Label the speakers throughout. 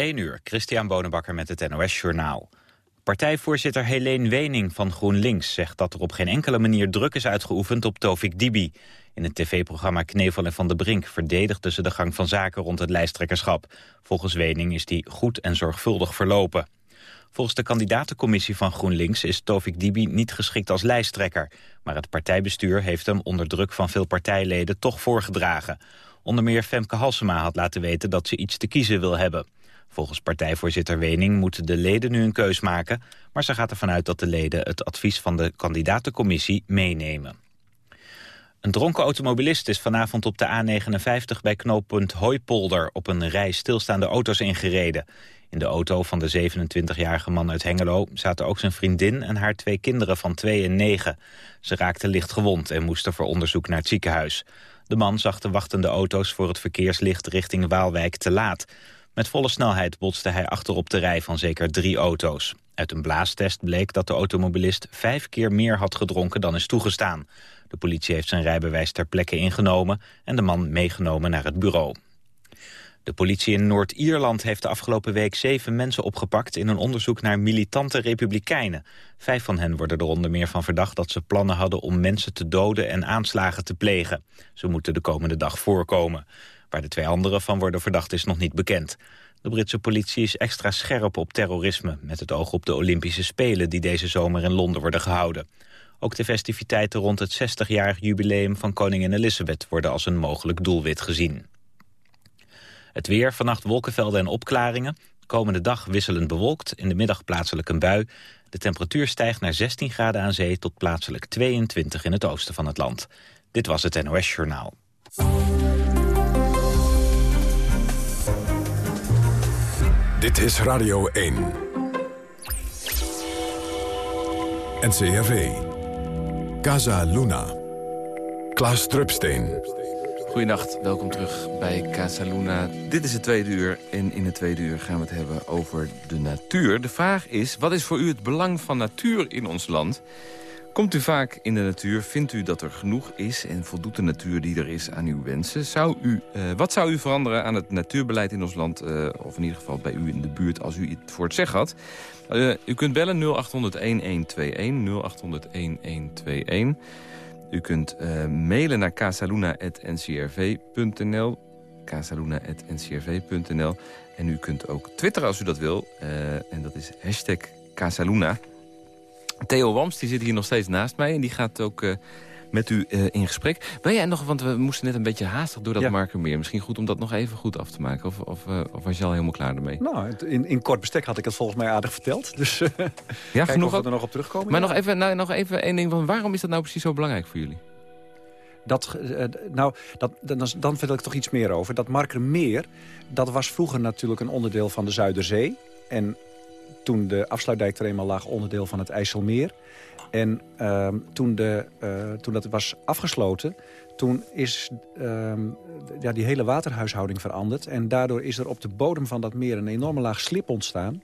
Speaker 1: 1 uur, Christian Bonenbakker met het NOS Journaal. Partijvoorzitter Helene Wening van GroenLinks zegt dat er op geen enkele manier druk is uitgeoefend op Tovik Dibi. In het tv-programma Knevel en Van de Brink verdedigde ze de gang van zaken rond het lijsttrekkerschap. Volgens Wening is die goed en zorgvuldig verlopen. Volgens de kandidatencommissie van GroenLinks is Tovik Dibi niet geschikt als lijsttrekker. Maar het partijbestuur heeft hem onder druk van veel partijleden toch voorgedragen. Onder meer Femke Halsema had laten weten dat ze iets te kiezen wil hebben. Volgens partijvoorzitter Wening moeten de leden nu een keus maken... maar ze gaat ervan uit dat de leden het advies van de kandidatencommissie meenemen. Een dronken automobilist is vanavond op de A59 bij knooppunt Hooipolder... op een rij stilstaande auto's ingereden. In de auto van de 27-jarige man uit Hengelo zaten ook zijn vriendin... en haar twee kinderen van 2 en 9. Ze raakten licht gewond en moesten voor onderzoek naar het ziekenhuis. De man zag de wachtende auto's voor het verkeerslicht richting Waalwijk te laat. Met volle snelheid botste hij achterop de rij van zeker drie auto's. Uit een blaastest bleek dat de automobilist vijf keer meer had gedronken dan is toegestaan. De politie heeft zijn rijbewijs ter plekke ingenomen en de man meegenomen naar het bureau. De politie in Noord-Ierland heeft de afgelopen week zeven mensen opgepakt... in een onderzoek naar militante republikeinen. Vijf van hen worden er onder meer van verdacht dat ze plannen hadden... om mensen te doden en aanslagen te plegen. Ze moeten de komende dag voorkomen. Waar de twee anderen van worden verdacht is nog niet bekend. De Britse politie is extra scherp op terrorisme... met het oog op de Olympische Spelen die deze zomer in Londen worden gehouden. Ook de festiviteiten rond het 60-jarig jubileum van koningin Elizabeth... worden als een mogelijk doelwit gezien. Het weer, vannacht wolkenvelden en opklaringen. Komende dag wisselend bewolkt, in de middag plaatselijk een bui. De temperatuur stijgt naar 16 graden aan zee tot plaatselijk 22 in het oosten van het land. Dit was het NOS Journaal.
Speaker 2: Dit is Radio 1. NCRV. Casa Luna. Klaas Drupsteen.
Speaker 3: Goedenacht, welkom terug bij Casa Luna. Dit is het tweede uur en in het tweede uur gaan we het hebben over de natuur. De vraag is, wat is voor u het belang van natuur in ons land? Komt u vaak in de natuur? Vindt u dat er genoeg is en voldoet de natuur die er is aan uw wensen? Zou u, uh, wat zou u veranderen aan het natuurbeleid in ons land? Uh, of in ieder geval bij u in de buurt als u het voor het zeggen had? Uh, u kunt bellen 0800-1121, 0800-1121. U kunt mailen naar casaluna.ncrv.nl casaluna.ncrv.nl En u kunt ook twitteren als u dat wil. En dat is hashtag Casaluna. Theo Wams die zit hier nog steeds naast mij. En die gaat ook uh, met u uh, in gesprek. Ben jij nog, want we moesten net een beetje haastig door dat ja. meer. Misschien goed om dat nog even goed af te maken. Of, of, uh, of was je al helemaal klaar ermee?
Speaker 4: Nou, in, in kort bestek had ik het volgens mij aardig verteld. Dus
Speaker 3: ja, genoeg
Speaker 4: of we er nog op terugkomen.
Speaker 3: Maar ja. nog, even, nou, nog even één ding. Van waarom is dat nou precies zo belangrijk voor jullie?
Speaker 4: Dat, uh, nou, dat, dan, dan vertel ik toch iets meer over. Dat Markermeer, dat was vroeger natuurlijk een onderdeel van de Zuiderzee. En toen de afsluitdijk er eenmaal lag, onderdeel van het IJsselmeer. En uh, toen, de, uh, toen dat was afgesloten, toen is uh, ja, die hele waterhuishouding veranderd. En daardoor is er op de bodem van dat meer een enorme laag slip ontstaan.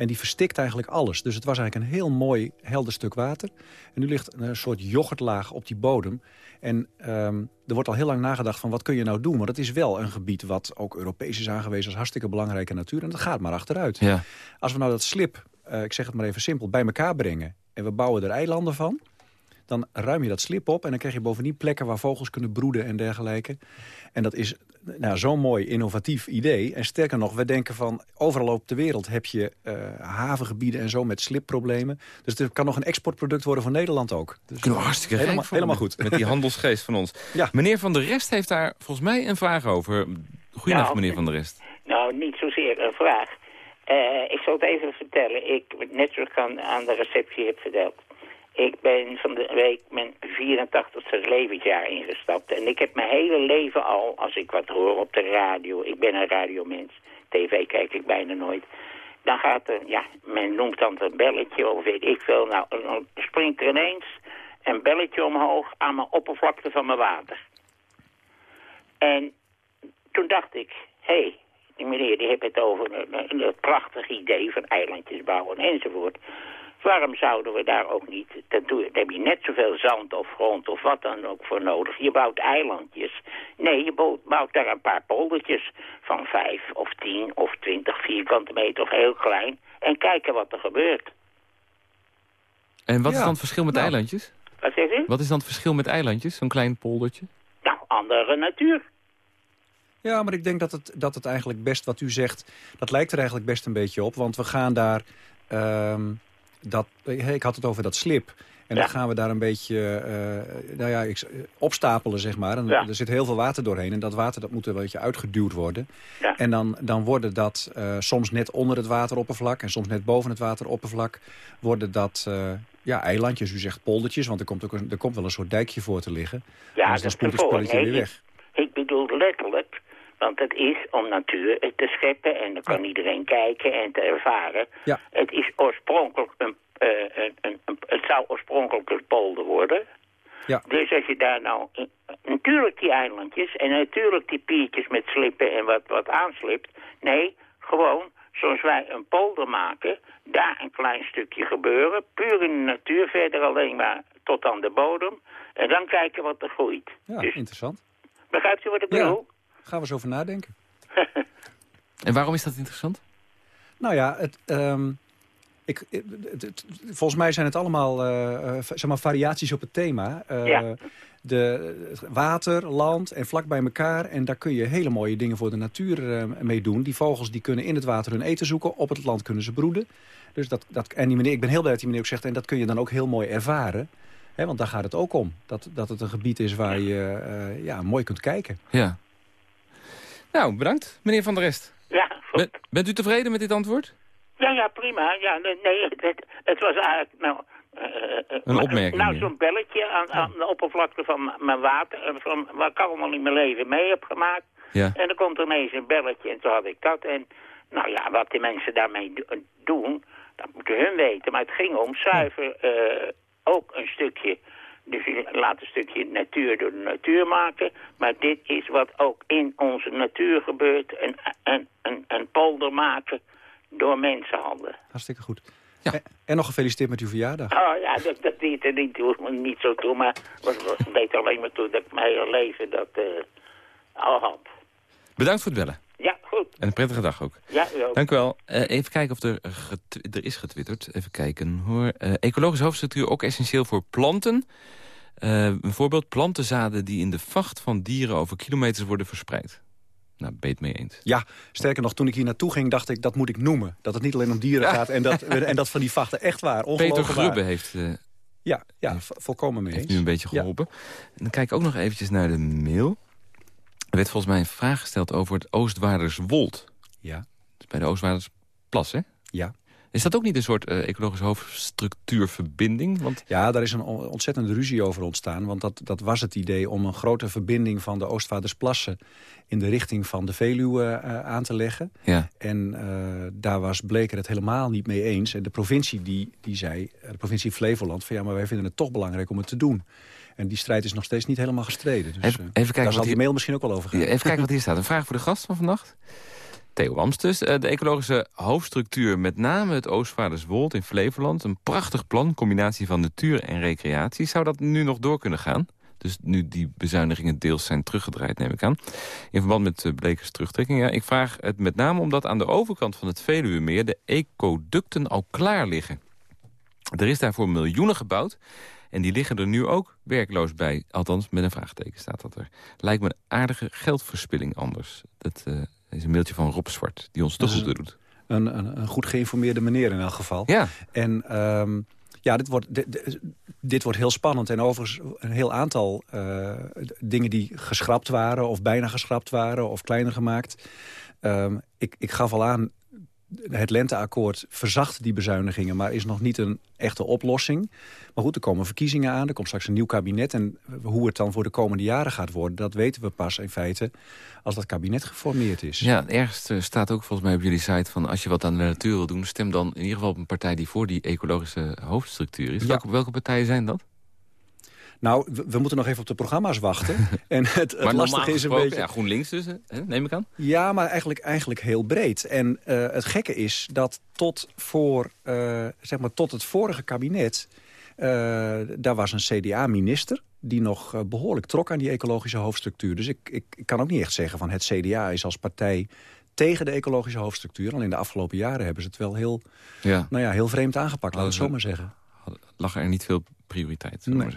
Speaker 4: En die verstikt eigenlijk alles. Dus het was eigenlijk een heel mooi, helder stuk water. En nu ligt een soort yoghurtlaag op die bodem. En um, er wordt al heel lang nagedacht van wat kun je nou doen. Want het is wel een gebied wat ook Europees is aangewezen als hartstikke belangrijke natuur. En dat gaat maar achteruit.
Speaker 3: Ja.
Speaker 4: Als we nou dat slip, uh, ik zeg het maar even simpel, bij elkaar brengen. En we bouwen er eilanden van. Dan ruim je dat slip op en dan krijg je bovendien plekken waar vogels kunnen broeden en dergelijke. En dat is nou, zo'n mooi innovatief idee. En sterker nog, we denken van overal op de wereld heb je uh, havengebieden en zo met slipproblemen. Dus het kan nog een exportproduct worden voor Nederland ook. Dus
Speaker 3: Kunnen we hartstikke
Speaker 4: helemaal, helemaal goed.
Speaker 3: Met die handelsgeest van ons.
Speaker 4: Ja.
Speaker 3: Meneer Van der Rest heeft daar volgens mij een vraag over. Goedenacht, nou, meneer Van der Rest.
Speaker 5: Nou, niet zozeer een vraag. Uh, ik zal het even vertellen. Ik net zoals ik aan, aan de receptie heb verteld. Ik ben van de week mijn 84ste levensjaar ingestapt. En ik heb mijn hele leven al, als ik wat hoor op de radio... ik ben een radiomens, tv kijk ik bijna nooit... dan gaat er, ja, men noemt dan een belletje of weet ik veel... nou, dan springt er ineens een belletje omhoog aan mijn oppervlakte van mijn water. En toen dacht ik, hé, hey, die meneer die heeft het over een, prachtig idee van eilandjes bouwen enzovoort... Waarom zouden we daar ook niet... Dan, heb je net zoveel zand of grond of wat dan ook voor nodig. Je bouwt eilandjes. Nee, je bouwt, bouwt daar een paar poldertjes van vijf of tien of twintig vierkante meter of heel klein. En kijken wat er gebeurt.
Speaker 3: En wat is dan het verschil met
Speaker 4: Nou.
Speaker 3: eilandjes?
Speaker 5: Wat zegt u?
Speaker 3: Wat is dan het verschil met eilandjes, zo'n klein poldertje?
Speaker 5: Nou, andere natuur.
Speaker 4: Ja, maar ik denk dat het, dat het eigenlijk best, wat u zegt... dat lijkt er eigenlijk best een beetje op. Want we gaan daar... ehm, dat, hey, ik had het over dat slip. En
Speaker 5: Ja.
Speaker 4: dan gaan we daar een beetje eh, nou ja, ik, opstapelen, zeg maar. En
Speaker 5: Ja.
Speaker 4: Er zit heel veel water doorheen. En dat water dat moet er een beetje uitgeduwd worden.
Speaker 5: Ja.
Speaker 4: En dan, dan worden dat eh, soms net onder het wateroppervlak... en soms net boven het wateroppervlak... worden dat eh, ja, eilandjes, u zegt poldertjes... want er komt, ook een, er komt wel een soort dijkje voor te liggen.
Speaker 5: Ja,
Speaker 4: Anders dan spoelt het spelletje weer weg.
Speaker 5: Ik bedoel letterlijk, want het is om natuur te scheppen en dan kan iedereen kijken en te ervaren.
Speaker 4: Ja.
Speaker 5: Het is oorspronkelijk een, eh, een, een, een- het zou oorspronkelijk een polder worden.
Speaker 4: Ja.
Speaker 5: Dus als je daar nou, natuurlijk die eilandjes en natuurlijk die piertjes met slippen en wat, wat aanslipt. Nee, gewoon zoals wij een polder maken, daar een klein stukje gebeuren. Puur in de natuur, verder alleen maar tot aan de bodem. En dan kijken wat er groeit.
Speaker 4: Ja,
Speaker 5: Dus
Speaker 4: interessant.
Speaker 5: Begrijpt u wat ik
Speaker 4: Ja. Gaan we eens over nadenken.
Speaker 3: En waarom is dat interessant?
Speaker 4: Nou ja, het, ehm, ik, het- het- volgens mij zijn het allemaal eh, eh, zeg maar variaties op het thema. Eh,
Speaker 5: Ja.
Speaker 4: de, water, land en vlak bij elkaar. En daar kun je hele mooie dingen voor de natuur eh, mee doen. Die vogels die kunnen in het water hun eten zoeken. Op het land kunnen ze broeden. Dus dat, dat, en die meneer, ik ben heel blij dat die meneer ook zegt... en dat kun je dan ook heel mooi ervaren. Hè, want daar gaat het ook om. Dat, dat het een gebied is waar je eh, ja, mooi kunt kijken.
Speaker 3: Ja. Nou, bedankt, meneer Van der Rest.
Speaker 5: Ja, goed.
Speaker 3: Ben- bent u tevreden met dit antwoord?
Speaker 5: Ja, ja, prima. Ja, nee, het, het, was eigenlijk... Nou, eh, eh,
Speaker 3: Een opmerking
Speaker 5: Nou, zo'n belletje aan, aan de oppervlakte van mijn water... eh, Van, wat ik allemaal in mijn leven mee heb gemaakt.
Speaker 3: Ja.
Speaker 5: En dan komt er ineens een belletje en toen had ik dat. En nou ja, wat die mensen daarmee do- doen, dat moeten hun weten. Maar het ging om zuiver eh, ook een stukje... Dus je laat een stukje natuur door de natuur maken. Maar dit is wat ook in onze natuur gebeurt. Een, een, een, een polder maken door mensenhanden.
Speaker 4: Hartstikke goed.
Speaker 3: Ja.
Speaker 4: En, en nog gefeliciteerd met uw verjaardag.
Speaker 5: Oh ja, dat, dat deed er niet, niet zo toe. Maar het deed alleen maar toe dat ik mijn hele leven dat eh, al had.
Speaker 3: Bedankt voor het bellen.
Speaker 5: Goed.
Speaker 3: En een prettige dag ook.
Speaker 5: Ja, u ook.
Speaker 3: Dank u wel. Eh, even kijken of er, er is getwitterd. Even kijken hoor. Eh, ecologische hoofdstructuur ook essentieel voor planten. Eh, een voorbeeld, plantenzaden die in de vacht van dieren over kilometers worden verspreid. Nou, het mee eens?
Speaker 4: Ja, sterker nog, toen ik hier naartoe ging, dacht ik, dat moet ik noemen. Dat het niet alleen om dieren gaat en dat, en dat van die vachten echt waar.
Speaker 3: Peter
Speaker 4: ongelogen waar.
Speaker 3: Grubbe heeft, eh,
Speaker 4: Ja, ja vo- volkomen mee
Speaker 3: heeft
Speaker 4: eens.
Speaker 3: nu een beetje
Speaker 4: Ja.
Speaker 3: geholpen. En dan kijk ik ook nog eventjes naar de mail. Er werd volgens mij een vraag gesteld over het Oostwaarderswold.
Speaker 4: Ja,
Speaker 3: Dus bij de Oostwaardersplas, hè?
Speaker 4: ja.
Speaker 3: Is dat ook niet een soort eh, ecologische hoofdstructuurverbinding? Want
Speaker 4: ja, daar is een on- ontzettende ruzie over ontstaan. Want dat, dat was het idee om een grote verbinding van de Oostvaardersplassen... in de richting van de Veluwe eh, aan te leggen.
Speaker 3: ja,
Speaker 4: En eh, daar was Bleker het helemaal niet mee eens. En de provincie die, die zei, de provincie Flevoland... van ja, maar wij vinden het toch belangrijk om het te doen. En die strijd is nog steeds niet helemaal gestreden. Dus,
Speaker 3: Even-
Speaker 4: eh,
Speaker 3: even kijken
Speaker 4: daar zal de
Speaker 3: hier-
Speaker 4: mail misschien ook wel over gaan.
Speaker 3: Even kijken wat hier staat. Een vraag voor de gast van vannacht. Theo Amstus. Eh, de ecologische hoofdstructuur, met name het Oostvaarderswold in Flevoland. Een prachtig plan, combinatie van natuur en recreatie. Zou dat nu nog door kunnen gaan? Dus nu die bezuinigingen deels zijn teruggedraaid, neem ik aan. In verband met uh, Blekers terugtrekking. Ja, ik vraag het met name omdat aan de overkant van het Veluwemeer... de ecoducten al klaar liggen. Er is daarvoor miljoenen gebouwd. En die liggen er nu ook werkloos bij. Althans, met een vraagteken staat dat er. Lijkt me een aardige geldverspilling anders. Dat eh, is een mailtje van Rob Zwart, die ons toch
Speaker 4: is
Speaker 3: goed doet.
Speaker 4: Een, een, een goed geïnformeerde meneer in elk geval.
Speaker 3: Ja,
Speaker 4: En ehm, ja, dit wordt, dit, dit- dit wordt heel spannend. En overigens een heel aantal eh, dingen die geschrapt waren... of bijna geschrapt waren of kleiner gemaakt. Ehm, ik, ik gaf al aan, het lenteakkoord verzacht die bezuinigingen... maar is nog niet een echte oplossing. Maar goed, er komen verkiezingen aan, er komt straks een nieuw kabinet... en hoe het dan voor de komende jaren gaat worden... dat weten we pas in feite als dat kabinet geformeerd is.
Speaker 3: ja ergens eh, staat ook volgens mij op jullie site... van als je wat aan de natuur wil doen... stem dan in ieder geval op een partij die voor die ecologische hoofdstructuur is.
Speaker 4: Ja.
Speaker 3: Welke, welke partijen zijn dat?
Speaker 4: Nou, we, we moeten nog even op de programma's wachten. en het, het lastige is een beetje...
Speaker 3: Ja, GroenLinks dus, hè, neem ik aan.
Speaker 4: Ja, maar eigenlijk, eigenlijk heel breed. En eh, het gekke is dat tot, voor, eh, zeg maar, tot het vorige kabinet... Uh, daar was een CDA-minister die nog behoorlijk trok aan die ecologische hoofdstructuur. Dus ik, ik, ik, kan ook niet echt zeggen van het CDA is als partij tegen de ecologische hoofdstructuur. Al in de afgelopen jaren hebben ze het wel heel, ja. Nou ja, heel vreemd aangepakt, laat het zo maar zeggen.
Speaker 3: Lag er niet veel prioriteit? Nee.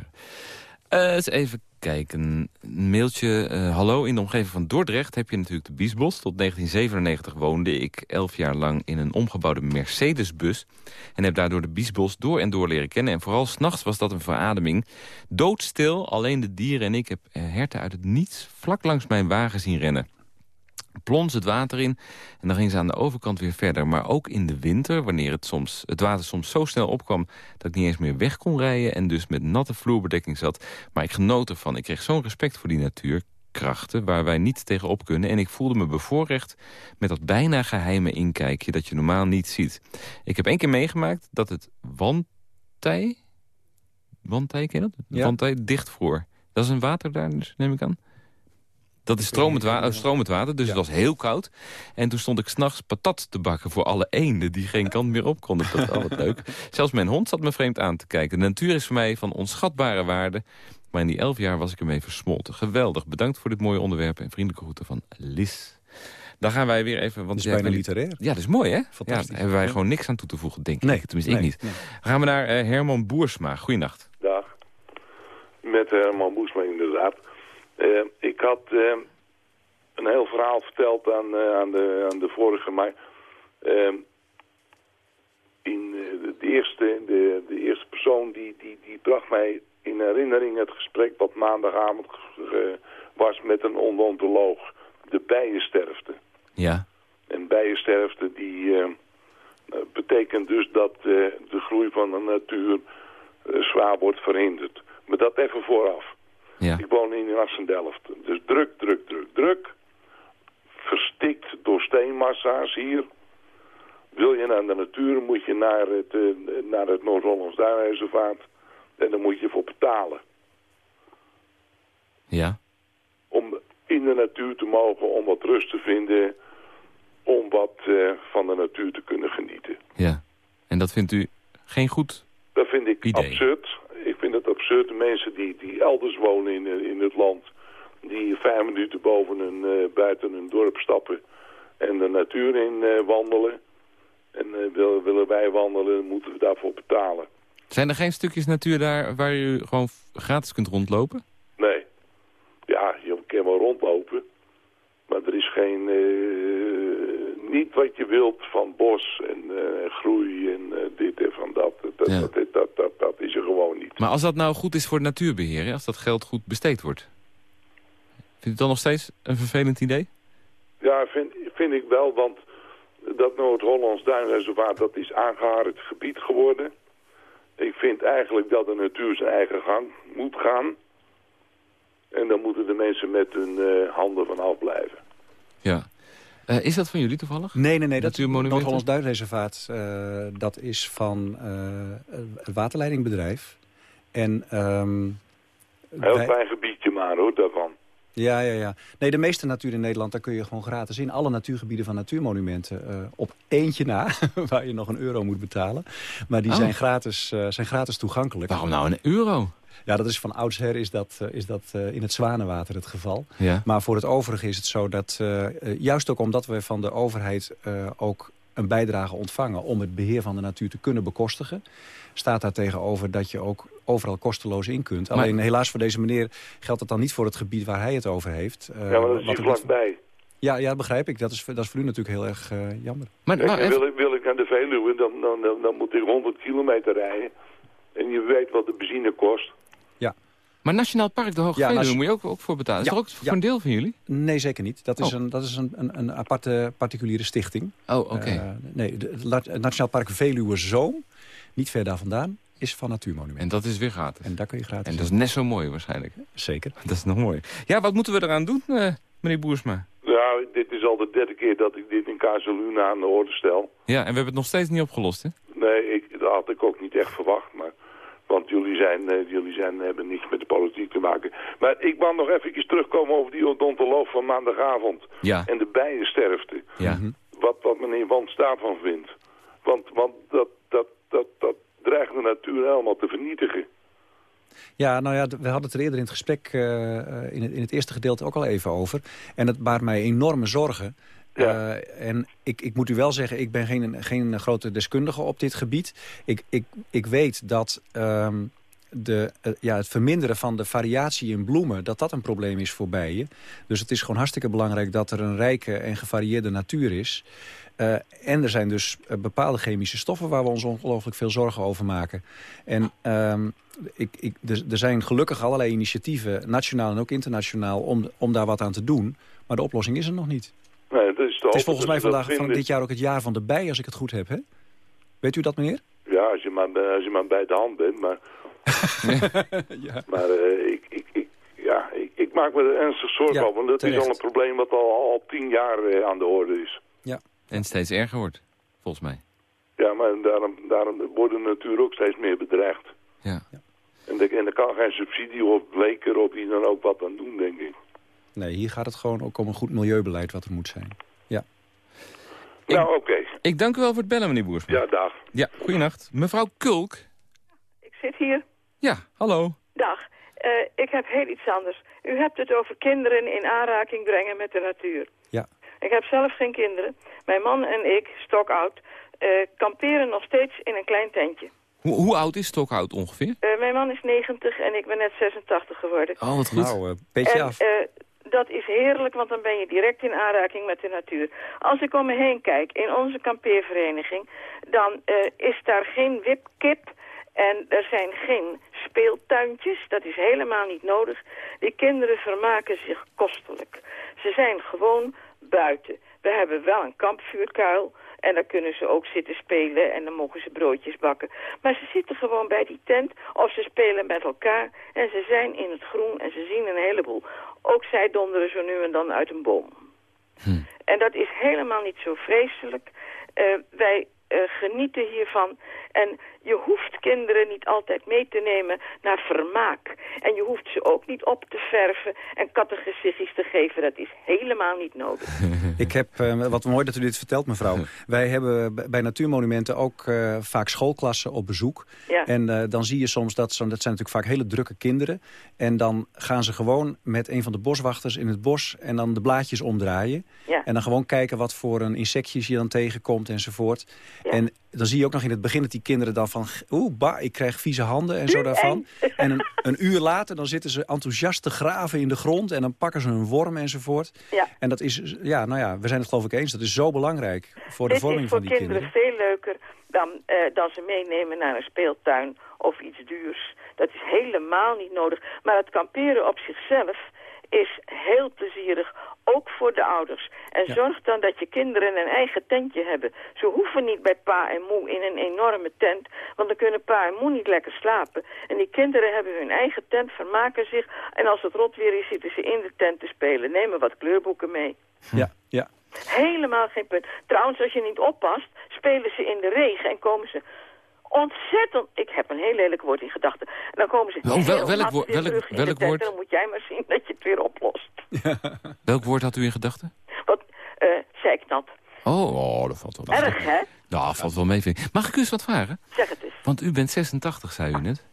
Speaker 3: Uh, eens even kijken. Een mailtje. Uh, hallo, in de omgeving van Dordrecht heb je natuurlijk de Biesbos. Tot 1997 woonde ik elf jaar lang in een omgebouwde Mercedesbus. En heb daardoor de Biesbos door en door leren kennen. En vooral s'nachts was dat een verademing. Doodstil, alleen de dieren en ik heb herten uit het niets... vlak langs mijn wagen zien rennen plons het water in en dan ging ze aan de overkant weer verder. Maar ook in de winter, wanneer het, soms, het water soms zo snel opkwam... dat ik niet eens meer weg kon rijden en dus met natte vloerbedekking zat. Maar ik genoot ervan. Ik kreeg zo'n respect voor die natuurkrachten waar wij niet tegenop kunnen. En ik voelde me bevoorrecht met dat bijna geheime inkijkje dat je normaal niet ziet. Ik heb één keer meegemaakt dat het wantij... Wantij, ken je dat? Ja. Wantij dichtvroor. Dat is een water daar, dus, neem ik aan? Dat is stromend, wa stromend water, dus het was heel koud. En toen stond ik s'nachts patat te bakken voor alle eenden... die geen kant meer op konden. Dat was altijd leuk. Zelfs mijn hond zat me vreemd aan te kijken. De natuur is voor mij van onschatbare waarde. Maar in die elf jaar was ik ermee versmolten. Geweldig. Bedankt voor dit mooie onderwerp en vriendelijke groeten van Lis. Dan gaan wij weer even... Want
Speaker 4: dat is bijna literair.
Speaker 3: Ja, dat is mooi, hè? Fantastisch. Ja, daar hebben wij gewoon niks aan toe te voegen, denk ik. Tenminste, ik niet. Dan gaan we naar uh, Herman Boersma. Goeienacht.
Speaker 6: Dag. Met Herman Boersma, inderdaad. Uh, ik had uh, een heel verhaal verteld aan, uh, aan, de, aan de vorige, maar in de, eerste, de, de eerste persoon die, die, die bracht mij in herinnering het gesprek wat maandagavond was met een odontoloog. De bijensterfte.
Speaker 3: Ja.
Speaker 6: En bijensterfte die betekent dus dat de groei van de natuur zwaar wordt verhinderd. Maar dat even vooraf.
Speaker 3: Ja.
Speaker 6: Ik woon in Assendelft. Dus druk, druk, druk, druk. Verstikt door steenmassa's hier. Wil je naar de natuur, moet je naar het, uh, naar het Noord-Hollands Duinreservaat. En dan moet je voor betalen.
Speaker 3: Ja.
Speaker 6: Om in de natuur te mogen, om wat rust te vinden. Om wat uh, van de natuur te kunnen genieten.
Speaker 3: Ja. En dat vindt u geen goed
Speaker 6: Dat vind ik
Speaker 3: idee.
Speaker 6: absurd ik vind absurd. De mensen die, die elders wonen in, in het land... die vijf minuten boven hun, uh, buiten hun dorp stappen... en de natuur in uh, wandelen... en willen, willen wij wandelen, moeten we daarvoor betalen.
Speaker 3: Zijn er geen stukjes natuur daar waar u gewoon gratis kunt rondlopen?
Speaker 6: Nee. Ja, je kan wel rondlopen. Maar er is geen... niet wat je wilt van bos en groei en dit en van dat. Dat,
Speaker 3: Ja.
Speaker 6: dat, dat, dat, dat is er gewoon niet.
Speaker 3: Maar als dat nou goed is voor het natuurbeheer, hè, als dat geld goed besteed wordt... vindt u het dan nog steeds een vervelend idee?
Speaker 6: Ja, vind, vind ik wel, want dat Noord-Hollands Duinreservaat dat is aangeharkt gebied geworden. Ik vind eigenlijk dat de natuur zijn eigen gang moet gaan. En dan moeten de mensen met hun eh, handen van afblijven.
Speaker 3: Ja. Uh, is dat van jullie toevallig?
Speaker 4: Nee, nee, nee. Dat? Noord-Hollands Duinreservaat, uh, dat is van uh, het waterleidingbedrijf. En, um,
Speaker 6: Heel wij... klein gebiedje maar hoor, daarvan.
Speaker 4: Ja, ja, ja. Nee, de meeste natuur in Nederland, daar kun je gewoon gratis in. Alle natuurgebieden van natuurmonumenten uh, op eentje na, waar je nog een euro moet betalen. Maar die oh. zijn, gratis, uh, zijn gratis toegankelijk.
Speaker 3: Waarom nou een euro?
Speaker 4: Ja, dat is van oudsher is dat, uh, is dat uh, in het Zwanenwater het geval.
Speaker 3: Ja.
Speaker 4: Maar voor het overige is het zo dat, uh, juist ook omdat we van de overheid ook een bijdrage ontvangen... om het beheer van de natuur te kunnen bekostigen... staat daar tegenover dat je ook overal kosteloos in kunt. Maar... Alleen helaas voor deze meneer geldt het dan niet voor het gebied waar hij het over heeft.
Speaker 6: ja, maar dat is hier vlakbij.
Speaker 4: Ja, ja, dat begrijp ik. Dat is, dat is voor u natuurlijk heel erg jammer.
Speaker 6: Maar, maar even... wil, ik, wil ik naar de Veluwe, dan, dan, dan, dan moet ik 100 kilometer rijden. En je weet wat de benzine kost.
Speaker 3: Maar Nationaal Park de Hoge ja, Veluwe moet je ook, ook voor betalen. Ja, is dat ook voor
Speaker 4: ja.
Speaker 3: een deel van jullie?
Speaker 4: Nee, zeker niet. Dat is, oh. een, dat is een, een, een aparte particuliere stichting.
Speaker 3: Oh, oké. Okay. Uh,
Speaker 4: nee, het Nationaal Park Veluwe Zoom, niet ver daar vandaan, is van Natuurmonument.
Speaker 3: En dat is weer gratis?
Speaker 4: En daar kun je gratis
Speaker 3: En dat is net zo mooi waarschijnlijk?
Speaker 4: Zeker.
Speaker 3: Dat is nog mooi. Ja, wat moeten we eraan doen, uh, meneer Boersma?
Speaker 6: Ja, dit is al de derde keer dat ik dit in Casaluna aan de orde stel.
Speaker 3: Ja, en we hebben het nog steeds niet opgelost, hè?
Speaker 6: Nee, ik, dat had ik ook niet echt verwacht, maar... Want jullie, zijn, uh, jullie zijn, hebben niets met de politiek te maken. Maar ik wil nog even terugkomen over die odontoloog van maandagavond.
Speaker 3: Ja.
Speaker 6: En de bijensterfte.
Speaker 3: Ja.
Speaker 6: Wat, wat meneer Wans daarvan vindt. Want, want dat, dat, dat, dat dreigt de natuur natuur helemaal te vernietigen.
Speaker 4: Ja, nou ja, we hadden het er eerder in het gesprek uh, in, het, in het eerste gedeelte ook al even over. En het baart mij enorme zorgen. Uh, en ik, ik moet u wel zeggen, ik ben geen, geen grote deskundige op dit gebied. Ik, ik, ik weet dat um, de, uh, ja, het verminderen van de variatie in bloemen... dat dat een probleem is voor bijen. Dus het is gewoon hartstikke belangrijk dat er een rijke en gevarieerde natuur is... Uh, en er zijn dus bepaalde chemische stoffen waar we ons ongelooflijk veel zorgen over maken. En um, ik, ik, er zijn gelukkig allerlei initiatieven, nationaal en ook internationaal, om, om daar wat aan te doen. Maar de oplossing is er nog niet.
Speaker 6: Nee, is,
Speaker 4: het is volgens mij vandaag, van dit jaar ook het jaar van de bij, als ik het goed heb. Hè? Weet u dat, meneer?
Speaker 6: Ja, als je maar, als je maar bij de hand bent. Maar, ja. maar uh, ik, ik, ik, ja, ik, ik, maak me er ernstig zorgen ja, over. Want dat terecht. is al een probleem wat al, al tien jaar uh, aan de orde is.
Speaker 3: Ja. En steeds erger wordt, volgens mij.
Speaker 6: Ja, maar daarom, daarom worden natuurlijk ook steeds meer bedreigd.
Speaker 3: Ja. ja.
Speaker 6: En, de, en er kan geen subsidie of bleker of wie dan ook wat aan doen, denk ik.
Speaker 4: Nee, hier gaat het gewoon ook om een goed milieubeleid wat er moet zijn. Ja.
Speaker 6: Nou, oké. Okay.
Speaker 3: Ik dank u wel voor het bellen, meneer Boersma.
Speaker 6: Ja, dag.
Speaker 3: Ja, goeienacht. Mevrouw Kulk.
Speaker 7: Ik zit hier.
Speaker 3: Ja, hallo.
Speaker 7: Dag. Uh, ik heb heel iets anders. U hebt het over kinderen in aanraking brengen met de natuur.
Speaker 4: Ja.
Speaker 7: Ik heb zelf geen kinderen. Mijn man en ik, stokoud, uh, kamperen nog steeds in een klein tentje.
Speaker 3: Hoe, hoe oud is stokoud ongeveer?
Speaker 7: Uh, mijn man is 90 en ik ben net 86 geworden.
Speaker 3: Oh, wat goed.
Speaker 4: Nou, beetje
Speaker 7: en,
Speaker 4: af.
Speaker 7: Dat is heerlijk, want dan ben je direct in aanraking met de natuur. Als ik om me heen kijk, in onze kampeervereniging... dan uh, is daar geen wipkip en er zijn geen speeltuintjes. Dat is helemaal niet nodig. Die kinderen vermaken zich kostelijk. Ze zijn gewoon buiten. We hebben wel een kampvuurkuil... En dan kunnen ze ook zitten spelen en dan mogen ze broodjes bakken. Maar ze zitten gewoon bij die tent of ze spelen met elkaar. En ze zijn in het groen en ze zien een heleboel. Ook zij donderen zo nu en dan uit een boom.
Speaker 3: Hm.
Speaker 7: En dat is helemaal niet zo vreselijk. Uh, wij uh, genieten hiervan. En je hoeft kinderen niet altijd mee te nemen naar vermaak. En je hoeft ze ook niet op te verven en kattengezichtjes te geven. Dat is helemaal niet nodig.
Speaker 4: Ik heb, uh, wat mooi dat u dit vertelt mevrouw. Wij hebben bij Natuurmonumenten ook uh, vaak schoolklassen op bezoek.
Speaker 7: Ja.
Speaker 4: En uh, dan zie je soms, dat, dat zijn natuurlijk vaak hele drukke kinderen. En dan gaan ze gewoon met een van de boswachters in het bos... en dan de blaadjes omdraaien.
Speaker 7: Ja.
Speaker 4: En dan gewoon kijken wat voor een insectjes je dan tegenkomt enzovoort.
Speaker 7: Ja.
Speaker 4: En dan zie je ook nog in het begin dat die kinderen dan van... oeh, bah, ik krijg vieze handen en zo daarvan. En een, een, uur later dan zitten ze enthousiast te graven in de grond... en dan pakken ze een worm enzovoort.
Speaker 7: Ja.
Speaker 4: En dat is, ja, nou ja, we zijn het geloof ik eens. Dat is zo belangrijk voor de
Speaker 7: Dit
Speaker 4: vorming
Speaker 7: is voor
Speaker 4: van die
Speaker 7: kinderen.
Speaker 4: kinderen.
Speaker 7: veel leuker dan, uh, dan ze meenemen naar een speeltuin of iets duurs. Dat is helemaal niet nodig. Maar het kamperen op zichzelf is heel plezierig, ook voor de ouders. En
Speaker 4: Ja.
Speaker 7: zorg dan dat je kinderen een eigen tentje hebben. Ze hoeven niet bij pa en moe in een enorme tent, want dan kunnen pa en moe niet lekker slapen. En die kinderen hebben hun eigen tent, vermaken zich. En als het rot weer is, zitten ze in de tent te spelen. Nemen wat kleurboeken mee.
Speaker 4: Ja, ja.
Speaker 7: Helemaal geen punt. Trouwens, als je niet oppast, spelen ze in de regen en komen ze ontzettend... Ik heb een heel lelijk woord in gedachten. En dan komen ze
Speaker 3: Oh, wel-
Speaker 7: heel
Speaker 3: welk woord-
Speaker 7: weer
Speaker 3: welk-
Speaker 7: terug in de
Speaker 3: welk woord?
Speaker 7: En dan moet jij maar zien dat je het weer oplost.
Speaker 3: Welk woord had u in gedachten?
Speaker 7: Wat, eh zei ik nat.
Speaker 3: Oh, oh, dat valt wel mee.
Speaker 7: Erg, hè?
Speaker 3: Nou, valt wel mee. vind ik. Mag ik u eens wat vragen?
Speaker 7: Zeg het eens.
Speaker 3: Want u bent 86, zei u net.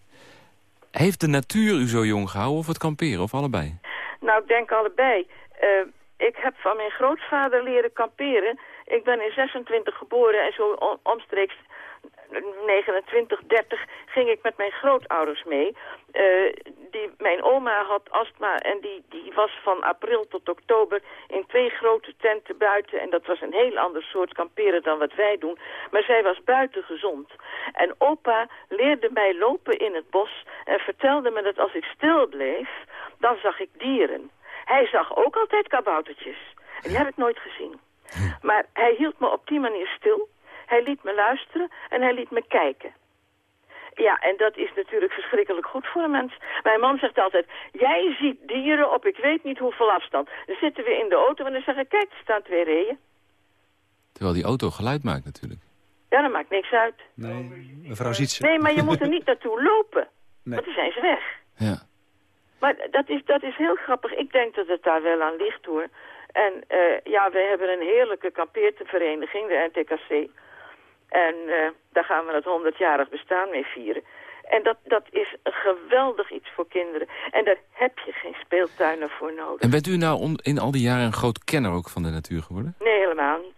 Speaker 3: Heeft de natuur u zo jong gehouden of het kamperen, of allebei?
Speaker 7: Nou, ik denk allebei. Eh, ik heb van mijn grootvader leren kamperen. Ik ben in 26 geboren en zo om- omstreeks 29, 30 ging ik met mijn grootouders mee. Eh, die, mijn oma had astma en die, die was van april tot oktober in twee grote tenten buiten. En dat was een heel ander soort kamperen dan wat wij doen. Maar zij was buiten gezond. En opa leerde mij lopen in het bos en vertelde me dat als ik stil bleef, dan zag ik dieren. Hij zag ook altijd kaboutertjes. En die heb ik nooit gezien. Maar hij hield me op die manier stil. Hij liet me luisteren en hij liet me kijken. Ja, en dat is natuurlijk verschrikkelijk goed voor een mens. Mijn man zegt altijd, jij ziet dieren op ik weet niet hoeveel afstand. Dan zitten we in de auto en dan zeggen, kijk, er staan twee reeën.
Speaker 3: Terwijl die auto geluid maakt natuurlijk.
Speaker 7: Ja, dat maakt niks uit.
Speaker 4: Nee, mevrouw Zietse.
Speaker 7: Nee, maar je moet er niet naartoe lopen.
Speaker 4: Nee.
Speaker 7: Want dan zijn ze weg.
Speaker 3: Ja.
Speaker 7: Maar dat is, dat is heel grappig. Ik denk dat het daar wel aan ligt hoor. En eh, ja, we hebben een heerlijke kampeervereniging, de NTKC. En eh, daar gaan we het 100-jarig bestaan mee vieren. En dat, dat is een geweldig iets voor kinderen. En daar heb je geen speeltuinen voor nodig.
Speaker 3: En bent u nou on- in al die jaren een groot kenner ook van de natuur geworden?
Speaker 7: Nee, helemaal niet.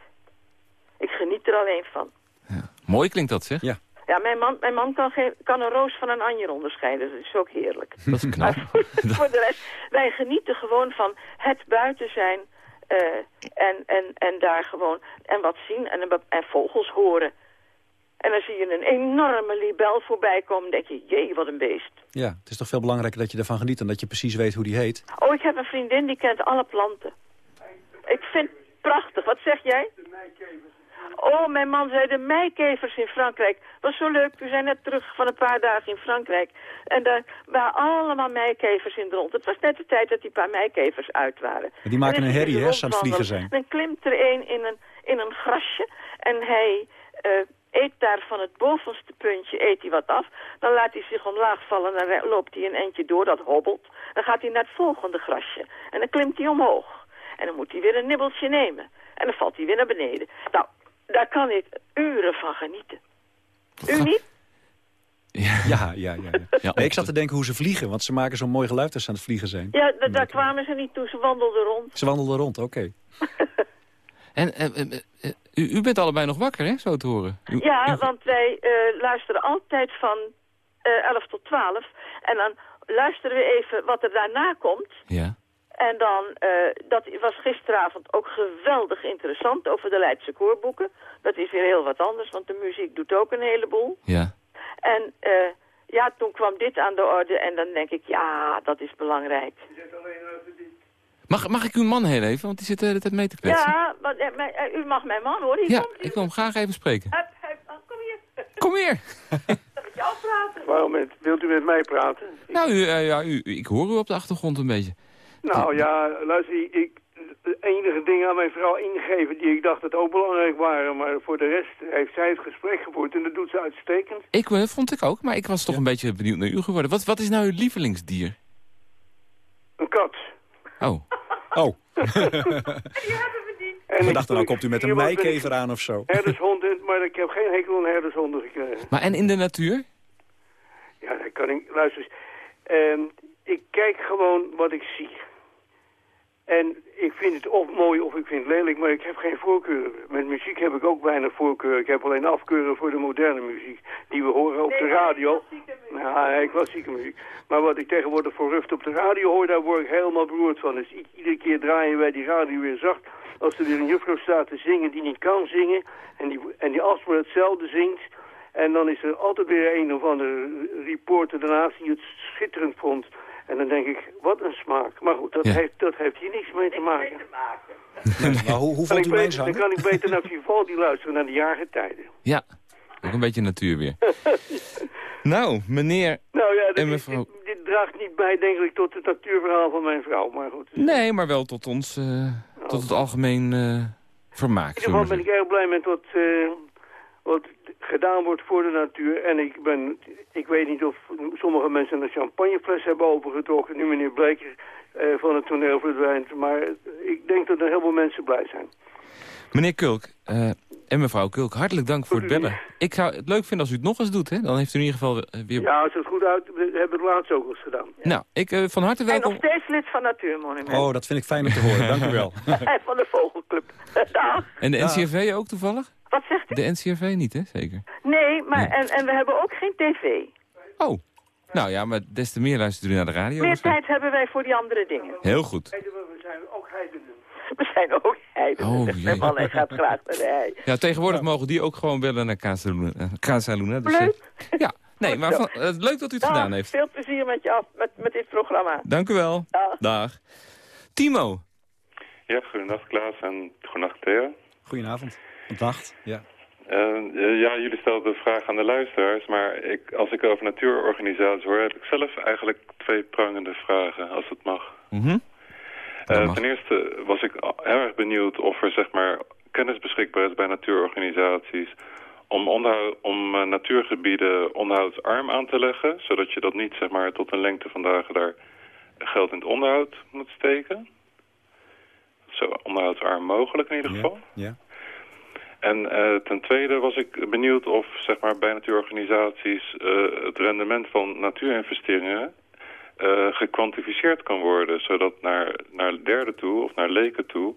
Speaker 7: Ik geniet er alleen van.
Speaker 3: Ja. Mooi klinkt dat, zeg.
Speaker 4: Ja.
Speaker 7: Ja, mijn man, mijn man kan, geen, kan een roos van een anjer onderscheiden. Dat is ook heerlijk.
Speaker 3: Dat is knap.
Speaker 7: Maar voor, voor de rest, wij genieten gewoon van het buiten zijn... eh, en, en, en daar gewoon en wat zien en, en vogels horen. En dan zie je een enorme libel voorbij komen. denk je, jee, wat een beest.
Speaker 4: Ja, het is toch veel belangrijker dat je ervan geniet... en dat je precies weet hoe die heet.
Speaker 7: Oh, ik heb een vriendin die kent alle planten. Ik vind het prachtig. Wat zeg jij? Oh, mijn man zei de meikevers in Frankrijk. Was zo leuk. We zijn net terug van een paar dagen in Frankrijk. En daar waren allemaal meikevers in de rond. Het was net de tijd dat die paar meikevers uit waren.
Speaker 4: Maar die maken een herrie, hè, als ze aan het vliegen zijn.
Speaker 7: Dan klimt er een in een, in een grasje. En hij eh, eet daar van het bovenste puntje eet hij wat af. Dan laat hij zich omlaag vallen. Dan loopt hij een eindje door. Dat hobbelt. Dan gaat hij naar het volgende grasje. En dan klimt hij omhoog. En dan moet hij weer een nibbeltje nemen. En dan valt hij weer naar beneden. Nou, daar kan ik uren van genieten. U niet?
Speaker 3: Ja.
Speaker 4: Ja, ja, ja. ik zat te denken hoe ze vliegen, want ze maken zo'n mooi geluid als ze aan het vliegen zijn.
Speaker 7: Ja, da- daar kwamen ze niet toe. Ze wandelden rond.
Speaker 4: Ze wandelden rond, oké.
Speaker 3: En eh, eh, eh, u, u bent allebei nog wakker, hè, zo te horen? U-
Speaker 7: Ja,
Speaker 3: u-
Speaker 7: want wij eh, luisteren altijd van eh 11 tot 12. En dan luisteren we even wat er daarna komt.
Speaker 3: Ja.
Speaker 7: En dan, eh, dat was gisteravond ook geweldig interessant over de Leidse koorboeken. Dat is weer heel wat anders, want de muziek doet ook een heleboel.
Speaker 3: Ja.
Speaker 7: En eh, ja, toen kwam dit aan de orde en dan denk ik, ja, dat is belangrijk.
Speaker 3: Mag, mag ik uw man heel even, want die zit de hele tijd mee te kletsen?
Speaker 7: Ja, maar, eh, maar, eh, u mag mijn man hoor, hier
Speaker 3: Ja,
Speaker 7: komt
Speaker 3: ik wil hem graag even spreken.
Speaker 7: Hup, hup, oh, kom hier,
Speaker 3: Kom hier.
Speaker 7: met jou praten.
Speaker 8: Waarom met, wilt u met mij praten?
Speaker 3: Nou, u, eh, ja, u, ik hoor u op de achtergrond een beetje.
Speaker 8: Nou ja, luister, ik, de enige dingen aan mijn vrouw ingegeven die ik dacht dat ook belangrijk waren. Maar voor de rest heeft zij het gesprek gevoerd en dat doet ze uitstekend.
Speaker 3: Ik eh, vond ik ook, maar ik was toch een beetje benieuwd naar u geworden. Wat, wat is nou uw lievelingsdier?
Speaker 8: Een kat.
Speaker 3: Oh,
Speaker 4: Oh,
Speaker 8: En
Speaker 4: we dachten nou komt u met een
Speaker 8: ik
Speaker 4: meikever aan of zo.
Speaker 8: Herdershond, maar ik heb geen hekel aan herdershonden gekregen.
Speaker 3: maar en in de natuur?
Speaker 8: Ja, dat kan ik. Luister eens. Ehm, ik kijk gewoon wat ik zie. En ik vind het of mooi of ik vind het lelijk, maar ik heb geen voorkeur. Met muziek heb ik ook weinig voorkeur. Ik heb alleen afkeuren voor de moderne muziek. Die we horen op de radio. Ja, nee, klassieke muziek. Maar wat ik tegenwoordig voor ruft op de radio hoor, daar word ik helemaal beroerd van. Dus iedere keer draaien wij die radio weer zacht. Als er weer een juffrouw staat te zingen die niet kan zingen. En die, en die alsmaar hetzelfde zingt. En dan is er altijd weer een of andere reporter daarnaast die het schitterend vond. En dan denk ik, wat een smaak. Maar goed, dat,
Speaker 3: Ja.
Speaker 8: heeft, dat heeft hier niks mee te maken.
Speaker 4: Maar hoe, hoe vond
Speaker 8: ik
Speaker 4: u mijn
Speaker 8: beter, dan kan ik beter naar Vivaldi luisteren, naar de jaargetijden.
Speaker 3: Ja, ook een beetje natuur weer. nou, meneer...
Speaker 8: Nou ja,
Speaker 3: En
Speaker 8: dit,
Speaker 3: mevrouw-
Speaker 8: dit, dit draagt niet bij, denk ik, tot het natuurverhaal van mijn vrouw. Maar goed.
Speaker 3: Nee, maar wel tot ons, eh, tot het algemeen eh, vermaak.
Speaker 8: In ieder geval ben ik erg blij met wat, eh, wat gedaan wordt voor de natuur. En ik ben, ik weet niet of sommige mensen een champagnefles hebben opengetrokken. Nu meneer Bleker van het toneel verdwijnt. Maar ik denk dat er heel veel mensen blij zijn.
Speaker 3: Meneer Kulk eh, en mevrouw Kulk, hartelijk dank voor het bellen. Ik zou het leuk vinden als u het nog eens doet, hè? Dan heeft u in ieder geval eh, weer...
Speaker 8: Ja, als het goed uit, we hebben het laatst ook eens gedaan.
Speaker 3: Nou, ik eh, van harte
Speaker 7: En
Speaker 3: welkom.
Speaker 7: nog steeds lid van Natuurmonument.
Speaker 4: Oh, dat vind ik fijn om te horen. Dank u wel.
Speaker 7: En van de Vogelclub. Dag.
Speaker 3: En de. NCRV ook toevallig?
Speaker 7: Wat zegt u?
Speaker 3: De NCRV niet, hè? Zeker.
Speaker 7: Nee, maar
Speaker 3: Nee.
Speaker 7: En, en we hebben ook geen tv.
Speaker 3: Oh, nou ja, maar des te meer luistert u naar de radio.
Speaker 7: Meer tijd hebben wij voor die andere dingen.
Speaker 3: Heel goed.
Speaker 8: We zijn ook heidenen.
Speaker 7: We zijn ook heidenen.
Speaker 3: Oh,
Speaker 7: man, hij gaat graag naar de hei.
Speaker 3: Ja, tegenwoordig mogen die ook gewoon bellen naar Casa Luna. eh, Casa Luna dus, eh, ja, nee, maar van, eh, leuk dat u het
Speaker 7: Dag,
Speaker 3: gedaan heeft.
Speaker 7: Veel plezier met, je af, met, met dit programma.
Speaker 3: Dank u wel.
Speaker 7: Dag.
Speaker 3: Dag. Timo.
Speaker 9: Ja, goedendag Klaas en goedendag Theo.
Speaker 4: Goedenavond. Nacht. Ja.
Speaker 9: Ja, jullie stelden de vraag aan de luisteraars, maar ik, als ik over natuurorganisaties hoor, heb ik zelf eigenlijk twee prangende vragen, als het mag.
Speaker 3: Mhm.
Speaker 9: Eh, ten eerste was ik erg benieuwd of er zeg maar kennis beschikbaar is bij natuurorganisaties om, om eh, natuurgebieden onderhoudsarm aan te leggen, zodat je dat niet zeg maar tot een lengte van dagen daar geld in het onderhoud moet steken. Zo onderhoudsarm mogelijk in ieder geval.
Speaker 4: Ja. ja.
Speaker 9: En eh, ten tweede was ik benieuwd of zeg maar, bij natuurorganisaties het rendement van natuurinvesteringen uh, gekwantificeerd kan worden. Zodat naar, naar derde toe of naar leken toe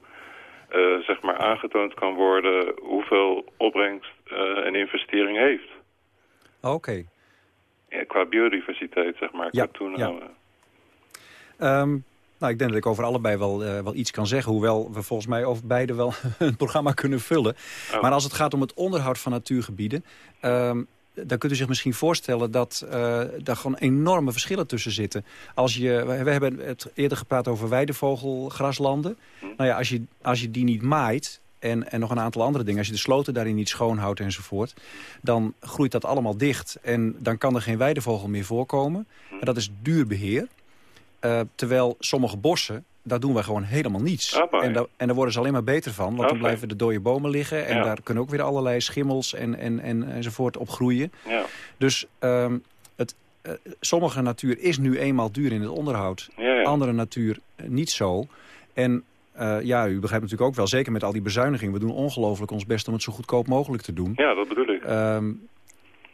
Speaker 9: zeg maar aangetoond kan worden hoeveel opbrengst een investering heeft.
Speaker 4: Oké.
Speaker 9: Ja, qua biodiversiteit, zeg maar, qua toename.
Speaker 4: Ja. Um, nou, ik denk dat ik over allebei wel, uh, wel iets kan zeggen. Hoewel we volgens mij over beide wel een programma kunnen vullen. Oh. Maar als het gaat om het onderhoud van natuurgebieden... Um, dan kunt u zich misschien voorstellen dat uh, daar gewoon enorme verschillen tussen zitten. Als je, we hebben het eerder gepraat over weidevogelgraslanden. Hm. Nou ja, als je, als je die niet maait, en, en nog een aantal andere dingen. Als je de sloten daarin niet schoonhoudt enzovoort... dan groeit dat allemaal dicht. En dan kan er geen weidevogel meer voorkomen. En dat is duur beheer. Uh, terwijl sommige bossen, daar doen we gewoon helemaal niets. En, da en daar worden ze alleen maar beter van. Want okay. dan blijven de dode bomen liggen. En ja. daar kunnen ook weer allerlei schimmels en, en, en, enzovoort op groeien.
Speaker 9: Ja.
Speaker 4: Dus um, het, uh, sommige natuur is nu eenmaal duur in het onderhoud.
Speaker 9: Ja,
Speaker 4: Andere natuur uh, niet zo. En uh, ja, u begrijpt natuurlijk ook wel, zeker met al die bezuinigingen... we doen ongelooflijk ons best om het zo goedkoop mogelijk te doen.
Speaker 9: Ja, dat bedoel ik.
Speaker 4: Um,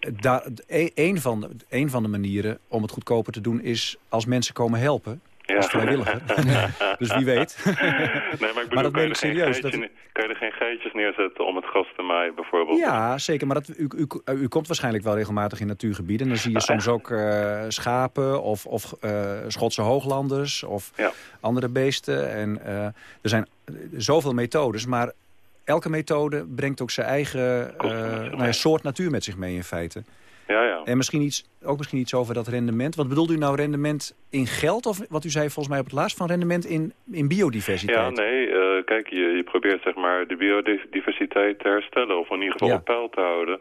Speaker 4: daar, een, van een van de manieren om het goedkoper te doen is als mensen komen helpen.
Speaker 9: Ja.
Speaker 4: Als vrijwilliger. dus wie weet.
Speaker 9: nee, maar, ik bedoel,
Speaker 4: maar dat
Speaker 9: kan,
Speaker 4: meen
Speaker 9: je
Speaker 4: ik serieus.
Speaker 9: Geitje, dat... kan je er geen geitjes neerzetten om het gras te maaien bijvoorbeeld?
Speaker 4: Ja, zeker. Maar dat, u, u, u komt waarschijnlijk wel regelmatig in natuurgebieden. Dan zie je soms ook uh, schapen of, of uh, Schotse hooglanders of
Speaker 9: ja.
Speaker 4: andere beesten. En uh, er zijn zoveel methodes, maar elke methode brengt ook zijn eigen nou ja, soort natuur met zich mee in feite.
Speaker 9: Ja, ja.
Speaker 4: En misschien iets, ook misschien iets over dat rendement. Wat bedoelt u nou rendement in geld? Of wat u zei volgens mij op het laatst van rendement in, in biodiversiteit?
Speaker 9: Ja, nee. Uh, kijk, je, je probeert zeg maar de biodiversiteit te herstellen. Of in ieder geval
Speaker 4: Ja.
Speaker 9: op peil te houden.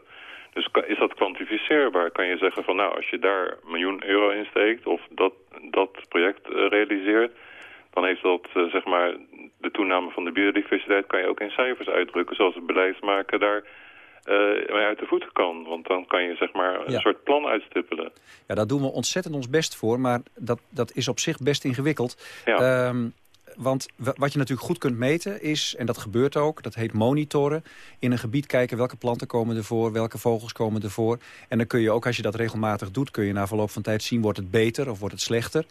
Speaker 9: Dus is dat kwantificeerbaar? Kan je zeggen van nou, als je daar een miljoen euro in steekt... of dat, dat project eh, realiseert... dan heeft dat eh, zeg maar de toename van de biodiversiteit... kan je ook in cijfers uitdrukken. Zoals de beleidsmaker daar mee uit de voeten kan. Want dan kan je zeg maar een
Speaker 4: Ja.
Speaker 9: soort plan uitstippelen.
Speaker 4: Ja, daar doen we ontzettend ons best voor. Maar dat, dat is op zich best ingewikkeld.
Speaker 9: Ja.
Speaker 4: Ehm, want wa- wat je natuurlijk goed kunt meten is, en dat gebeurt ook... dat heet monitoren. In een gebied kijken welke planten komen ervoor, welke vogels komen ervoor. En dan kun je ook, als je dat regelmatig doet... kun je na verloop van tijd zien, wordt het beter of wordt het slechter.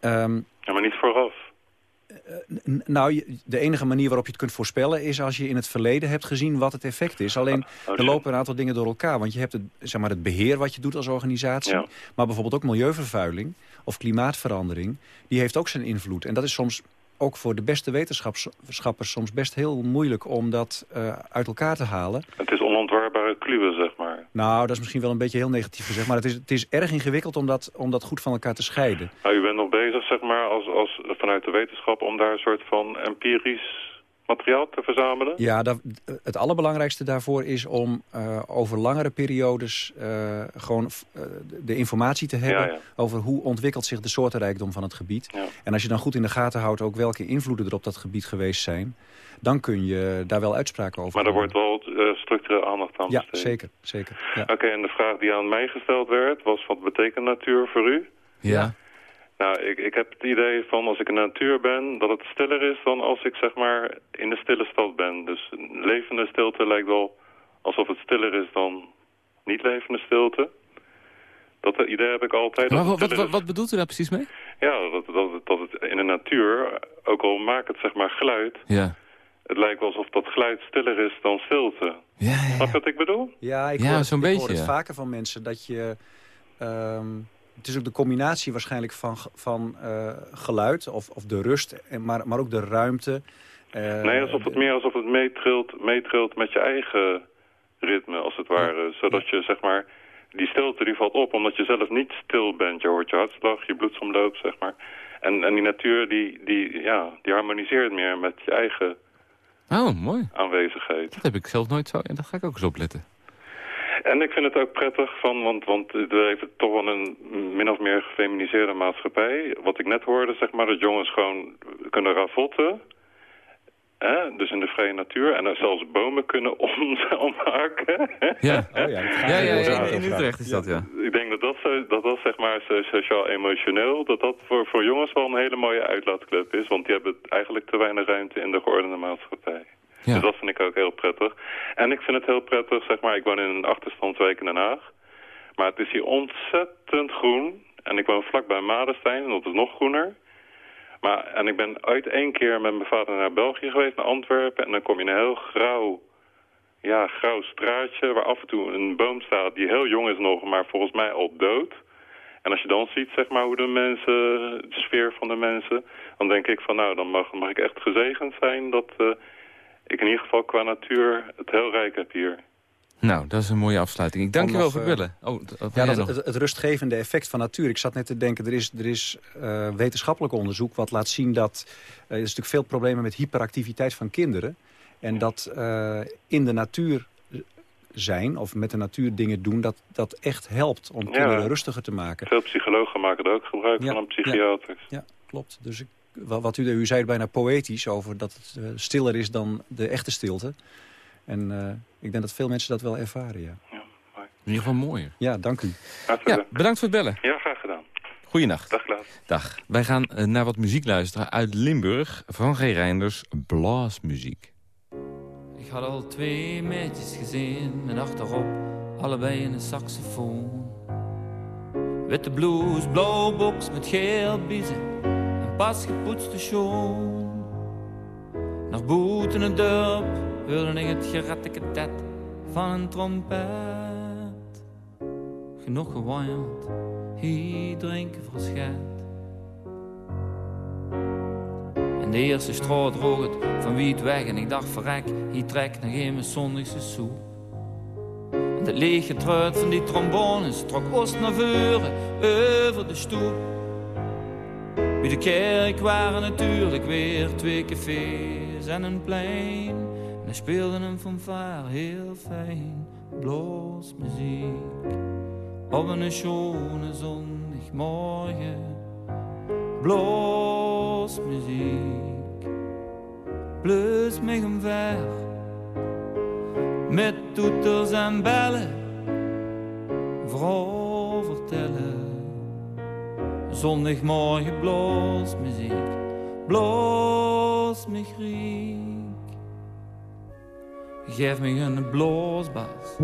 Speaker 4: Ehm,
Speaker 9: Ja, maar niet vooraf.
Speaker 4: N- Nou, de enige manier waarop je het kunt voorspellen... is als je in het verleden hebt gezien wat het effect is. Alleen,
Speaker 9: als
Speaker 4: er
Speaker 9: je-
Speaker 4: lopen een aantal dingen door elkaar. Want je hebt het, zeg maar, het beheer wat je doet als organisatie.
Speaker 9: Ja.
Speaker 4: Maar bijvoorbeeld ook milieuvervuiling of klimaatverandering. Die heeft ook zijn invloed. En dat is soms ook voor de beste wetenschappers soms best heel moeilijk om dat eh, uit elkaar te halen.
Speaker 9: Het is onontwarbare kluwen, zeg maar.
Speaker 4: Nou, dat is misschien wel een beetje heel negatief gezegd. Maar het is, het is erg ingewikkeld om dat, om dat goed van elkaar te scheiden.
Speaker 9: Nou, u bent nog bezig, zeg maar, als, als, vanuit de wetenschap... om daar een soort van empirisch materiaal te verzamelen?
Speaker 4: Ja, dat, het allerbelangrijkste daarvoor is om uh, over langere periodes uh, gewoon uh, de informatie te hebben
Speaker 9: Ja, ja.
Speaker 4: over hoe ontwikkelt zich de soortenrijkdom van het gebied.
Speaker 9: Ja.
Speaker 4: En als je dan goed in de gaten houdt ook welke invloeden er op dat gebied geweest zijn, dan kun je daar wel uitspraken over
Speaker 9: Maar er wordt wel uh, structureel aandacht aan
Speaker 4: Ja,
Speaker 9: besteed.
Speaker 4: zeker. zeker ja.
Speaker 9: Oké, en de vraag die aan mij gesteld werd was... wat betekent natuur voor u?
Speaker 3: Ja.
Speaker 9: Nou, ik, ik heb het idee van als ik in de natuur ben... dat het stiller is dan als ik zeg maar in de stille stad ben. Dus levende stilte lijkt wel alsof het stiller is dan niet levende stilte. Dat idee heb ik altijd.
Speaker 3: Maar wat, wat, wat, bedoelt u daar precies mee?
Speaker 9: Ja, dat, dat, dat het in de natuur, ook al maakt het zeg maar geluid...
Speaker 3: Ja.
Speaker 9: het lijkt wel alsof dat geluid stiller is dan stilte.
Speaker 3: Ja, ja,
Speaker 9: Snap je wat ik bedoel?
Speaker 4: Ja, ik
Speaker 3: Ja,
Speaker 4: hoor, het,
Speaker 3: zo'n
Speaker 4: ik
Speaker 3: beetje,
Speaker 4: hoor het
Speaker 3: ja.
Speaker 4: vaker van mensen dat je... Um, het is ook de combinatie waarschijnlijk van, van uh, geluid of, of de rust, en maar, maar ook de ruimte. Uh,
Speaker 9: nee, alsof het meer alsof het meetrilt, meetrilt met je eigen ritme, als het ware. Zodat je, zeg maar, die stilte die valt op omdat je zelf niet stil bent. Je hoort je hartslag, je bloedsomloop, zeg maar. En, en die natuur, die, die, ja, die harmoniseert meer met je eigen
Speaker 3: Oh, mooi.
Speaker 9: aanwezigheid.
Speaker 3: Dat heb ik zelf nooit zo... En daar ga ik ook eens op letten.
Speaker 9: En ik vind het ook prettig van, want, want we leven toch wel een min of meer gefeminiseerde maatschappij. Wat ik net hoorde, zeg maar, dat jongens gewoon kunnen ravotten. Hè? Dus in de vrije natuur. En er zelfs bomen kunnen om, omhaken.
Speaker 3: Ja.
Speaker 4: Oh ja,
Speaker 3: Ja, ja, ja, in. Utrecht is dat, ja.
Speaker 9: Ik denk dat dat, zo- dat, dat zeg maar so- sociaal-emotioneel, dat dat voor, voor jongens wel een hele mooie uitlaatklep is. Want die hebben eigenlijk te weinig ruimte in de geordende maatschappij. Ja. Dus dat vind ik ook heel prettig. En ik vind het heel prettig, zeg maar, ik woon in een achterstandswijk in Den Haag. Maar het is hier ontzettend groen. En ik woon vlakbij Madenstein en dat is nog groener. Maar, en ik ben uit één keer met mijn vader naar België geweest, naar Antwerpen. En dan kom je in een heel grauw, ja, grauw straatje waar af en toe een boom staat die heel jong is nog, maar volgens mij al dood. En als je dan ziet, zeg maar, hoe de mensen, de sfeer van de mensen, dan denk ik van, nou, dan mag, mag ik echt gezegend zijn dat uh, ik in ieder geval qua natuur het heel rijk heb hier.
Speaker 3: Nou, dat is een mooie afsluiting. Ik dank je wel voor het bellen.
Speaker 4: Oh, ja, dat, het, het, rustgevende effect van natuur. Ik zat net te denken, er is, er is uh, wetenschappelijk onderzoek... wat laat zien dat uh, er is natuurlijk veel problemen met hyperactiviteit van kinderen. En dat uh, in de natuur zijn of met de natuur dingen doen... dat, dat echt helpt om kinderen rustiger te maken.
Speaker 9: Veel psychologen maken er ook gebruik van, een psychiater.
Speaker 4: Ja, klopt. Dus ik, wat u, u zei bijna poëtisch over dat het stiller is dan de echte stilte... En uh, ik denk dat veel mensen dat wel ervaren, ja. ja
Speaker 3: in ieder geval mooi.
Speaker 4: Ja, dank u.
Speaker 3: Ja, bedankt voor het bellen.
Speaker 9: Ja, graag gedaan.
Speaker 3: Goeienacht.
Speaker 9: Dag, Klaas.
Speaker 3: Dag. Wij gaan uh, naar wat muziek luisteren uit Limburg van G. Reinders, Blaasmuziek.
Speaker 10: Ik had al twee meisjes gezien met achterop allebei een saxofoon. Witte blouse, blauw box met geel biezen en pas gepoetste schoon. Naar boeten het dorp hoorde ik het geratteketet van een trompet. Genoeg gewaaid, hier drinken verschijnt. En de eerste straat droog het van wie het weg en ik dacht verrek, hier trek nog een mijn zondagse soe. En de lege truit van die trombones trok oost naar voren over de stoep. Bij de kerk waren natuurlijk weer twee cafés en een plein. En hij speelde een fanfare heel fijn, bloos muziek. Op een schone zondagmorgen, bloos muziek. Bleus mij omver, met toeters en bellen, vrouw vertellen. Zondagmorgen bloos muziek, bloos griek. Geef me een bloosbas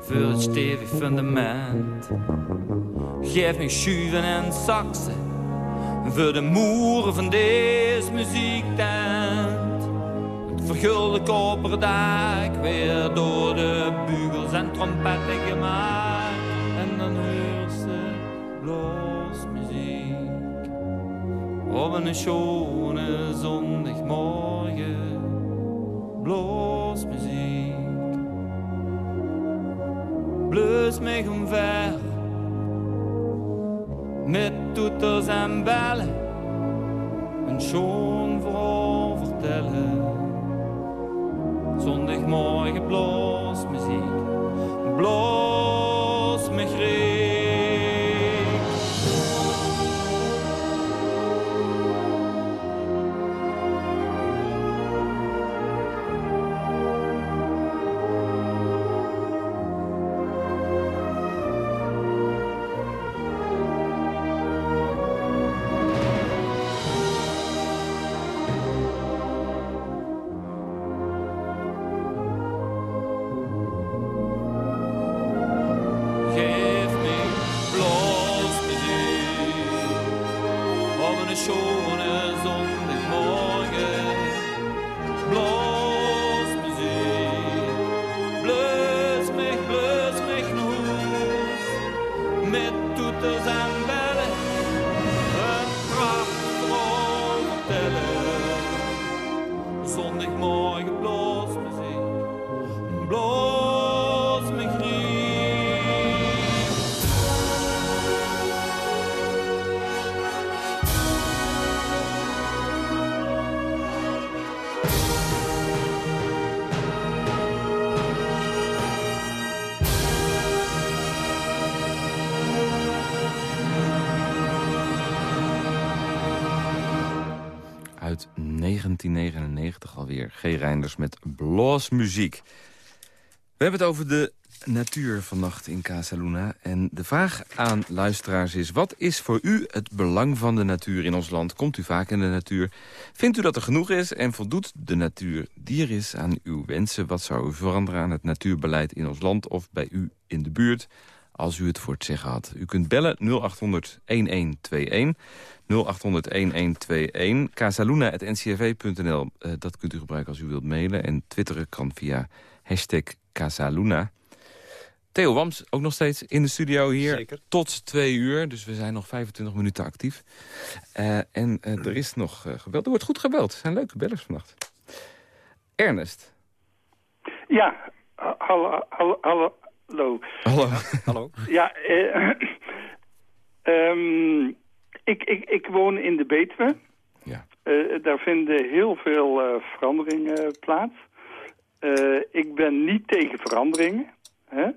Speaker 10: voor het stevig fundament. Geef me schuiven en saxen voor de moeren van deze muziektent. Het vergulde koperdak weer door de bugels en trompetten gemaakt. En dan op een schone zondagmorgen. Bloos muziek. Mij omver met toeters en bellen. Een schoon vrouw vertellen. Zondagmorgen bloos muziek.
Speaker 3: 1999 alweer. G. Reinders met muziek. We hebben het over de natuur vannacht in Casa Luna. En de vraag aan luisteraars is... wat is voor u het belang van de natuur in ons land? Komt u vaak in de natuur? Vindt u dat er genoeg is en voldoet de natuur die er is aan uw wensen? Wat zou u veranderen aan het natuurbeleid in ons land of bij u in de buurt? Als u het voor het zeggen had. U kunt bellen 0800 1121. 0800 1121. casaluna.ncrv.nl. Uh, dat kunt u gebruiken als u wilt mailen. En twitteren kan via hashtag Casaluna. Theo Wams, ook nog steeds in de studio hier.
Speaker 4: Zeker.
Speaker 3: Tot twee uur, dus we zijn nog 25 minuten actief. Uh, en uh, er is nog uh, gebeld. Er wordt goed gebeld. Er zijn leuke bellers vannacht. Ernest.
Speaker 11: Ja, hallo. hallo, hallo.
Speaker 3: Hallo.
Speaker 4: hallo.
Speaker 11: Ja, um, ik, ik, ik woon in de Betuwe.
Speaker 3: Ja.
Speaker 11: daar vinden heel veel veranderingen plaats. Uh, ik ben niet tegen veranderingen. Hè?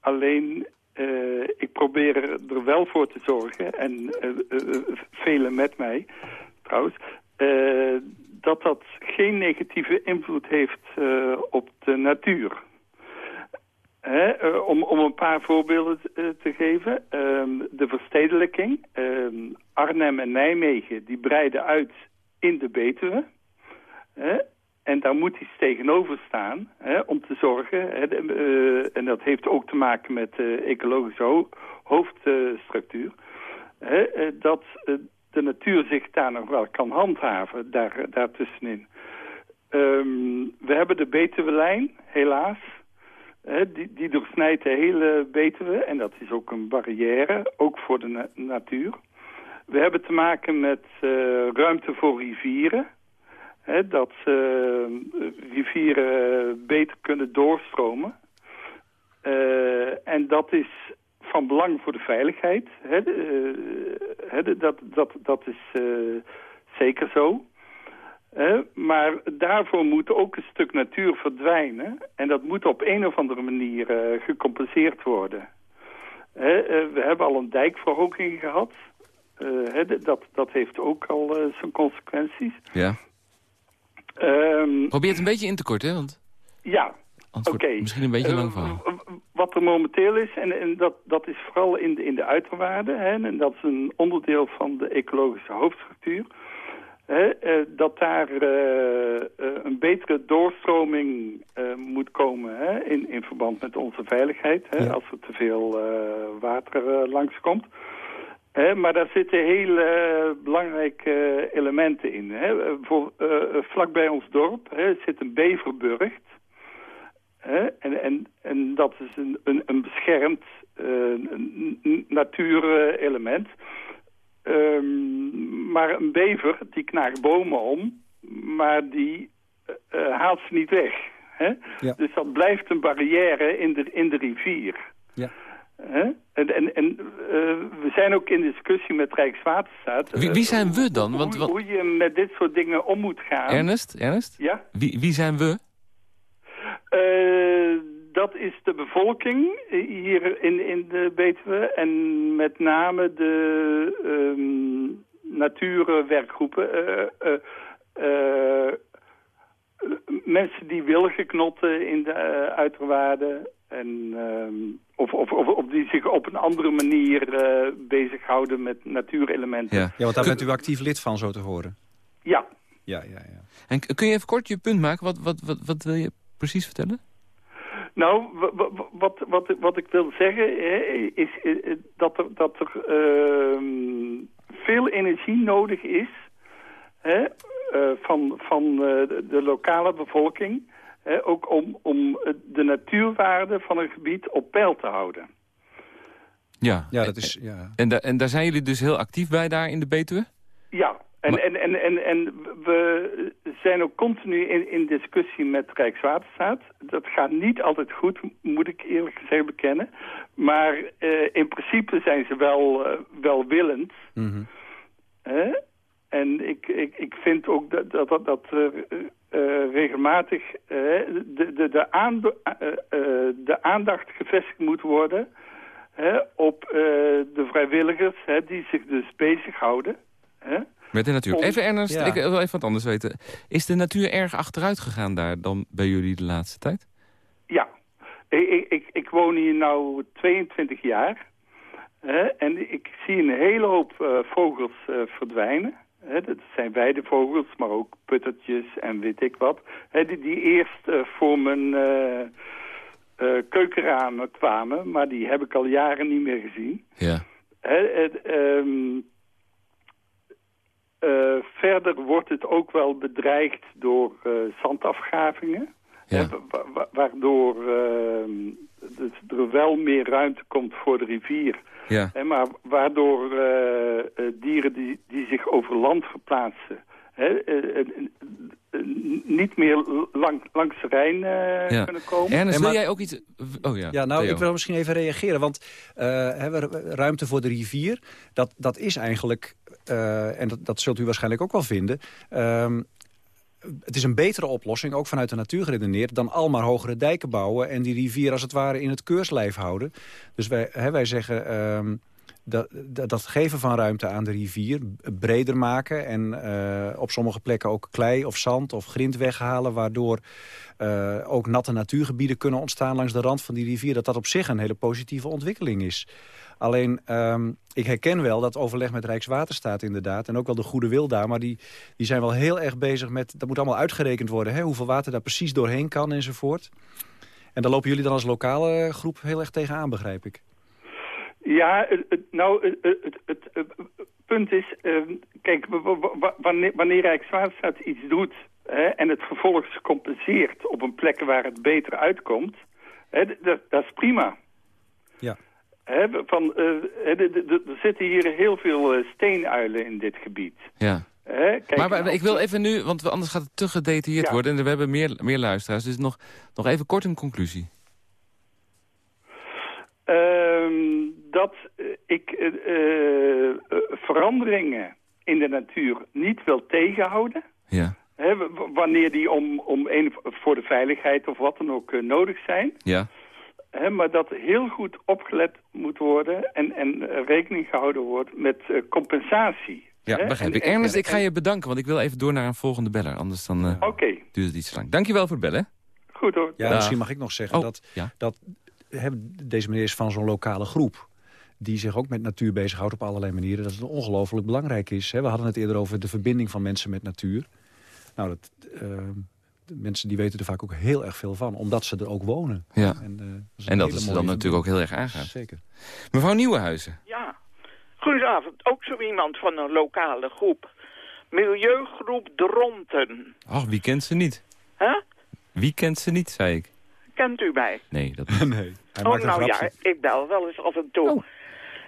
Speaker 11: Alleen, uh, ik probeer er wel voor te zorgen, en uh, velen met mij trouwens, dat dat geen negatieve invloed heeft op de natuur. Hè? om, om een paar voorbeelden te geven. Ehm, de verstedelijking. Ehm, Arnhem en Nijmegen die breiden uit in de Betuwe. En daar moet iets tegenover staan om te zorgen. Uh, en dat heeft ook te maken met de ecologische ho hoofdstructuur. Dat de natuur zich daar nog wel kan handhaven, daar, daartussenin. Um, we hebben de Betuwe-lijn, helaas. Die, die doorsnijdt de hele Betuwe. En dat is ook een barrière, ook voor de na natuur. We hebben te maken met ruimte voor rivieren dat uh, rivieren beter kunnen doorstromen. En dat is van belang voor de veiligheid. He, dat, dat, dat is zeker zo. Maar daarvoor moet ook een stuk natuur verdwijnen. En dat moet op een of andere manier gecompenseerd worden. we hebben al een dijkverhoging gehad. dat, dat heeft ook al zijn consequenties.
Speaker 3: Ja. Um, Probeer het een beetje in te korten, want...
Speaker 11: Ja, oké.
Speaker 3: Okay. Misschien een beetje lang verhaal.
Speaker 11: Wat er momenteel is, en, en dat, dat is vooral in de, in de uiterwaarden... Hè, en dat is een onderdeel van de ecologische hoofdstructuur... Hè, uh, dat daar uh, een betere doorstroming moet komen hè, in, in verband met onze veiligheid... Hè, ja. als er te veel water langskomt... He, maar daar zitten hele belangrijke elementen in. He. Voor, uh, vlak bij ons dorp he, zit een beverburgt. En, en, en dat is een, een, een beschermd natuurelement. Um, maar een bever, die knaagt bomen om, maar die uh, haalt ze niet weg. Ja. Dus dat blijft een barrière in de, in de rivier.
Speaker 3: Ja.
Speaker 11: Hè? En, en, en uh, we zijn ook in discussie met Rijkswaterstaat.
Speaker 3: Wie, wie zijn we dan? Want,
Speaker 11: hoe, hoe, je met dit soort dingen om moet gaan.
Speaker 3: Ernest? Ernest?
Speaker 11: Ja?
Speaker 3: Wie, wie zijn we?
Speaker 11: Uh, dat is de bevolking hier in, in de Betuwe. En met name de um, natuurwerkgroepen. Uh, mensen die wilgen knotten in de uiterwaarden. En, um, of, of, of, of, die zich op een andere manier uh, bezighouden met natuurelementen.
Speaker 4: Ja. ja, want daar bent u actief lid van, zo te horen.
Speaker 11: Ja.
Speaker 4: Ja, ja, ja.
Speaker 3: En kun je even kort je punt maken? Wat, wat, wat, wat wil je precies vertellen?
Speaker 11: Nou, wat, wat, wat ik wil zeggen is, is dat er, dat er uh, veel energie nodig is hè, uh, van, van uh, de lokale bevolking ook om, om de natuurwaarde van een gebied op peil te houden.
Speaker 3: Ja,
Speaker 4: ja, dat is, ja.
Speaker 3: En, da en daar zijn jullie dus heel actief bij daar in de Betuwe?
Speaker 11: Ja, en, en, en, en, en we zijn ook continu in, in discussie met Rijkswaterstaat. Dat gaat niet altijd goed, moet ik eerlijk gezegd bekennen. Maar uh, in principe zijn ze wel, uh, welwillend.
Speaker 3: Mhm.
Speaker 11: Mm -hmm. En ik, ik, ik vind ook dat, dat, dat, dat uh, regelmatig de, de, de, aand de aandacht gevestigd moet worden op de vrijwilligers die zich dus bezighouden.
Speaker 3: Met de natuur. Even Ernst, ja. ik wil even wat anders weten. Is de natuur erg achteruit gegaan daar dan bij jullie de laatste tijd?
Speaker 11: Ja. Ik, ik, ik, woon hier nu 22 jaar. Hè, en ik zie een hele hoop eh, vogels eh, verdwijnen. Hè, dat zijn weidevogels, maar ook puttertjes en weet ik wat. Hè, die, die eerst eh, voor mijn keukenramen kwamen, maar die heb ik al jaren niet meer gezien.
Speaker 3: Ja.
Speaker 11: Hè, het, ehm, eh, verder wordt het ook wel bedreigd door eh, zandafgravingen.
Speaker 3: Ja.
Speaker 11: Hè, wa- wa- waardoor ehm, dus er wel meer ruimte komt voor de rivier.
Speaker 3: Ja.
Speaker 11: Hè, maar waardoor dieren die, die zich over land verplaatsen... Hè, niet meer lang, langs de Rijn eh,
Speaker 3: Ja.
Speaker 11: kunnen komen.
Speaker 3: Ernest,
Speaker 4: En
Speaker 3: wil jij ook iets... Oh ja,
Speaker 4: Ja, nou,
Speaker 3: Theo.
Speaker 4: ik wil misschien even reageren. Want eh, hebben we ruimte voor de rivier, dat, dat is eigenlijk... eh, en dat, dat zult u waarschijnlijk ook wel vinden... ehm, het is een betere oplossing, ook vanuit de natuur geredeneerd... dan al maar hogere dijken bouwen en die rivier als het ware in het keurslijf houden. Dus wij, hè, wij zeggen... ehm, dat, dat, geven van ruimte aan de rivier breder maken... en eh, op sommige plekken ook klei of zand of grind weghalen... waardoor eh, ook natte natuurgebieden kunnen ontstaan langs de rand van die rivier... dat dat op zich een hele positieve ontwikkeling is. Alleen, ehm, ik herken wel dat overleg met Rijkswaterstaat inderdaad... en ook wel de goede wil daar, maar die, die zijn wel heel erg bezig met... dat moet allemaal uitgerekend worden, hè, hoeveel water daar precies doorheen kan enzovoort. En daar lopen jullie dan als lokale groep heel erg tegenaan, begrijp ik.
Speaker 11: Ja, nou, het, het, punt is... ehm, kijk, wa- wa- wa- wanneer, wanneer Rijkswaterstaat iets doet... Hè, en het vervolgens compenseert op een plek waar het beter uitkomt... Hè, dat, dat is prima. Hè, van, eh, er zitten hier heel veel eh, steenuilen in dit gebied.
Speaker 3: Ja.
Speaker 11: Hè, kijk,
Speaker 3: Maar, maar
Speaker 11: nou,
Speaker 3: ik wil even nu, want anders gaat het te gedetailleerd
Speaker 11: Ja.
Speaker 3: worden... en we hebben meer, meer luisteraars, dus nog, nog even kort een conclusie.
Speaker 11: Ehm, dat eh, ik veranderingen in de natuur niet wil tegenhouden.
Speaker 3: Ja.
Speaker 11: Wanneer die om, om een, voor de veiligheid of wat dan ook nodig zijn.
Speaker 3: Ja.
Speaker 11: Maar dat heel goed opgelet moet worden en, en eh, rekening gehouden wordt met eh, compensatie.
Speaker 3: Ja, begrijp
Speaker 11: en-
Speaker 3: ik. Ernest,
Speaker 11: en-
Speaker 3: ik ga je bedanken, want ik wil even door naar een volgende beller. Anders dan eh,
Speaker 11: Oké,
Speaker 3: duurt het iets te lang. Dankjewel voor het bellen.
Speaker 11: goed hoor.
Speaker 4: Ja,
Speaker 3: Dag.
Speaker 4: misschien mag ik nog zeggen
Speaker 3: Oh,
Speaker 4: dat,
Speaker 3: ja.
Speaker 4: dat deze meneer is van zo'n lokale groep die zich ook met natuur bezighoudt op allerlei manieren. Dat het ongelooflijk belangrijk is. Hè. We hadden het eerder over de verbinding van mensen met natuur. Nou, dat, de mensen die weten er vaak ook heel erg veel van, omdat ze er ook wonen.
Speaker 3: Ja.
Speaker 4: En, eh,
Speaker 3: En dat is dan natuurlijk ook heel erg aangaat.
Speaker 4: Zeker.
Speaker 3: Mevrouw Nieuwenhuizen.
Speaker 12: Ja, goedenavond. Ook zo iemand van een lokale groep. Milieugroep Dronten.
Speaker 3: Ach, wie kent ze niet?
Speaker 12: Hè?
Speaker 3: Wie kent ze niet, zei ik.
Speaker 12: Kent u mij?
Speaker 3: Nee, dat
Speaker 4: nee, hij
Speaker 12: Oh,
Speaker 4: maakt een
Speaker 12: nou
Speaker 4: grapje.
Speaker 12: ja, ik bel wel eens af en toe.
Speaker 3: Oh.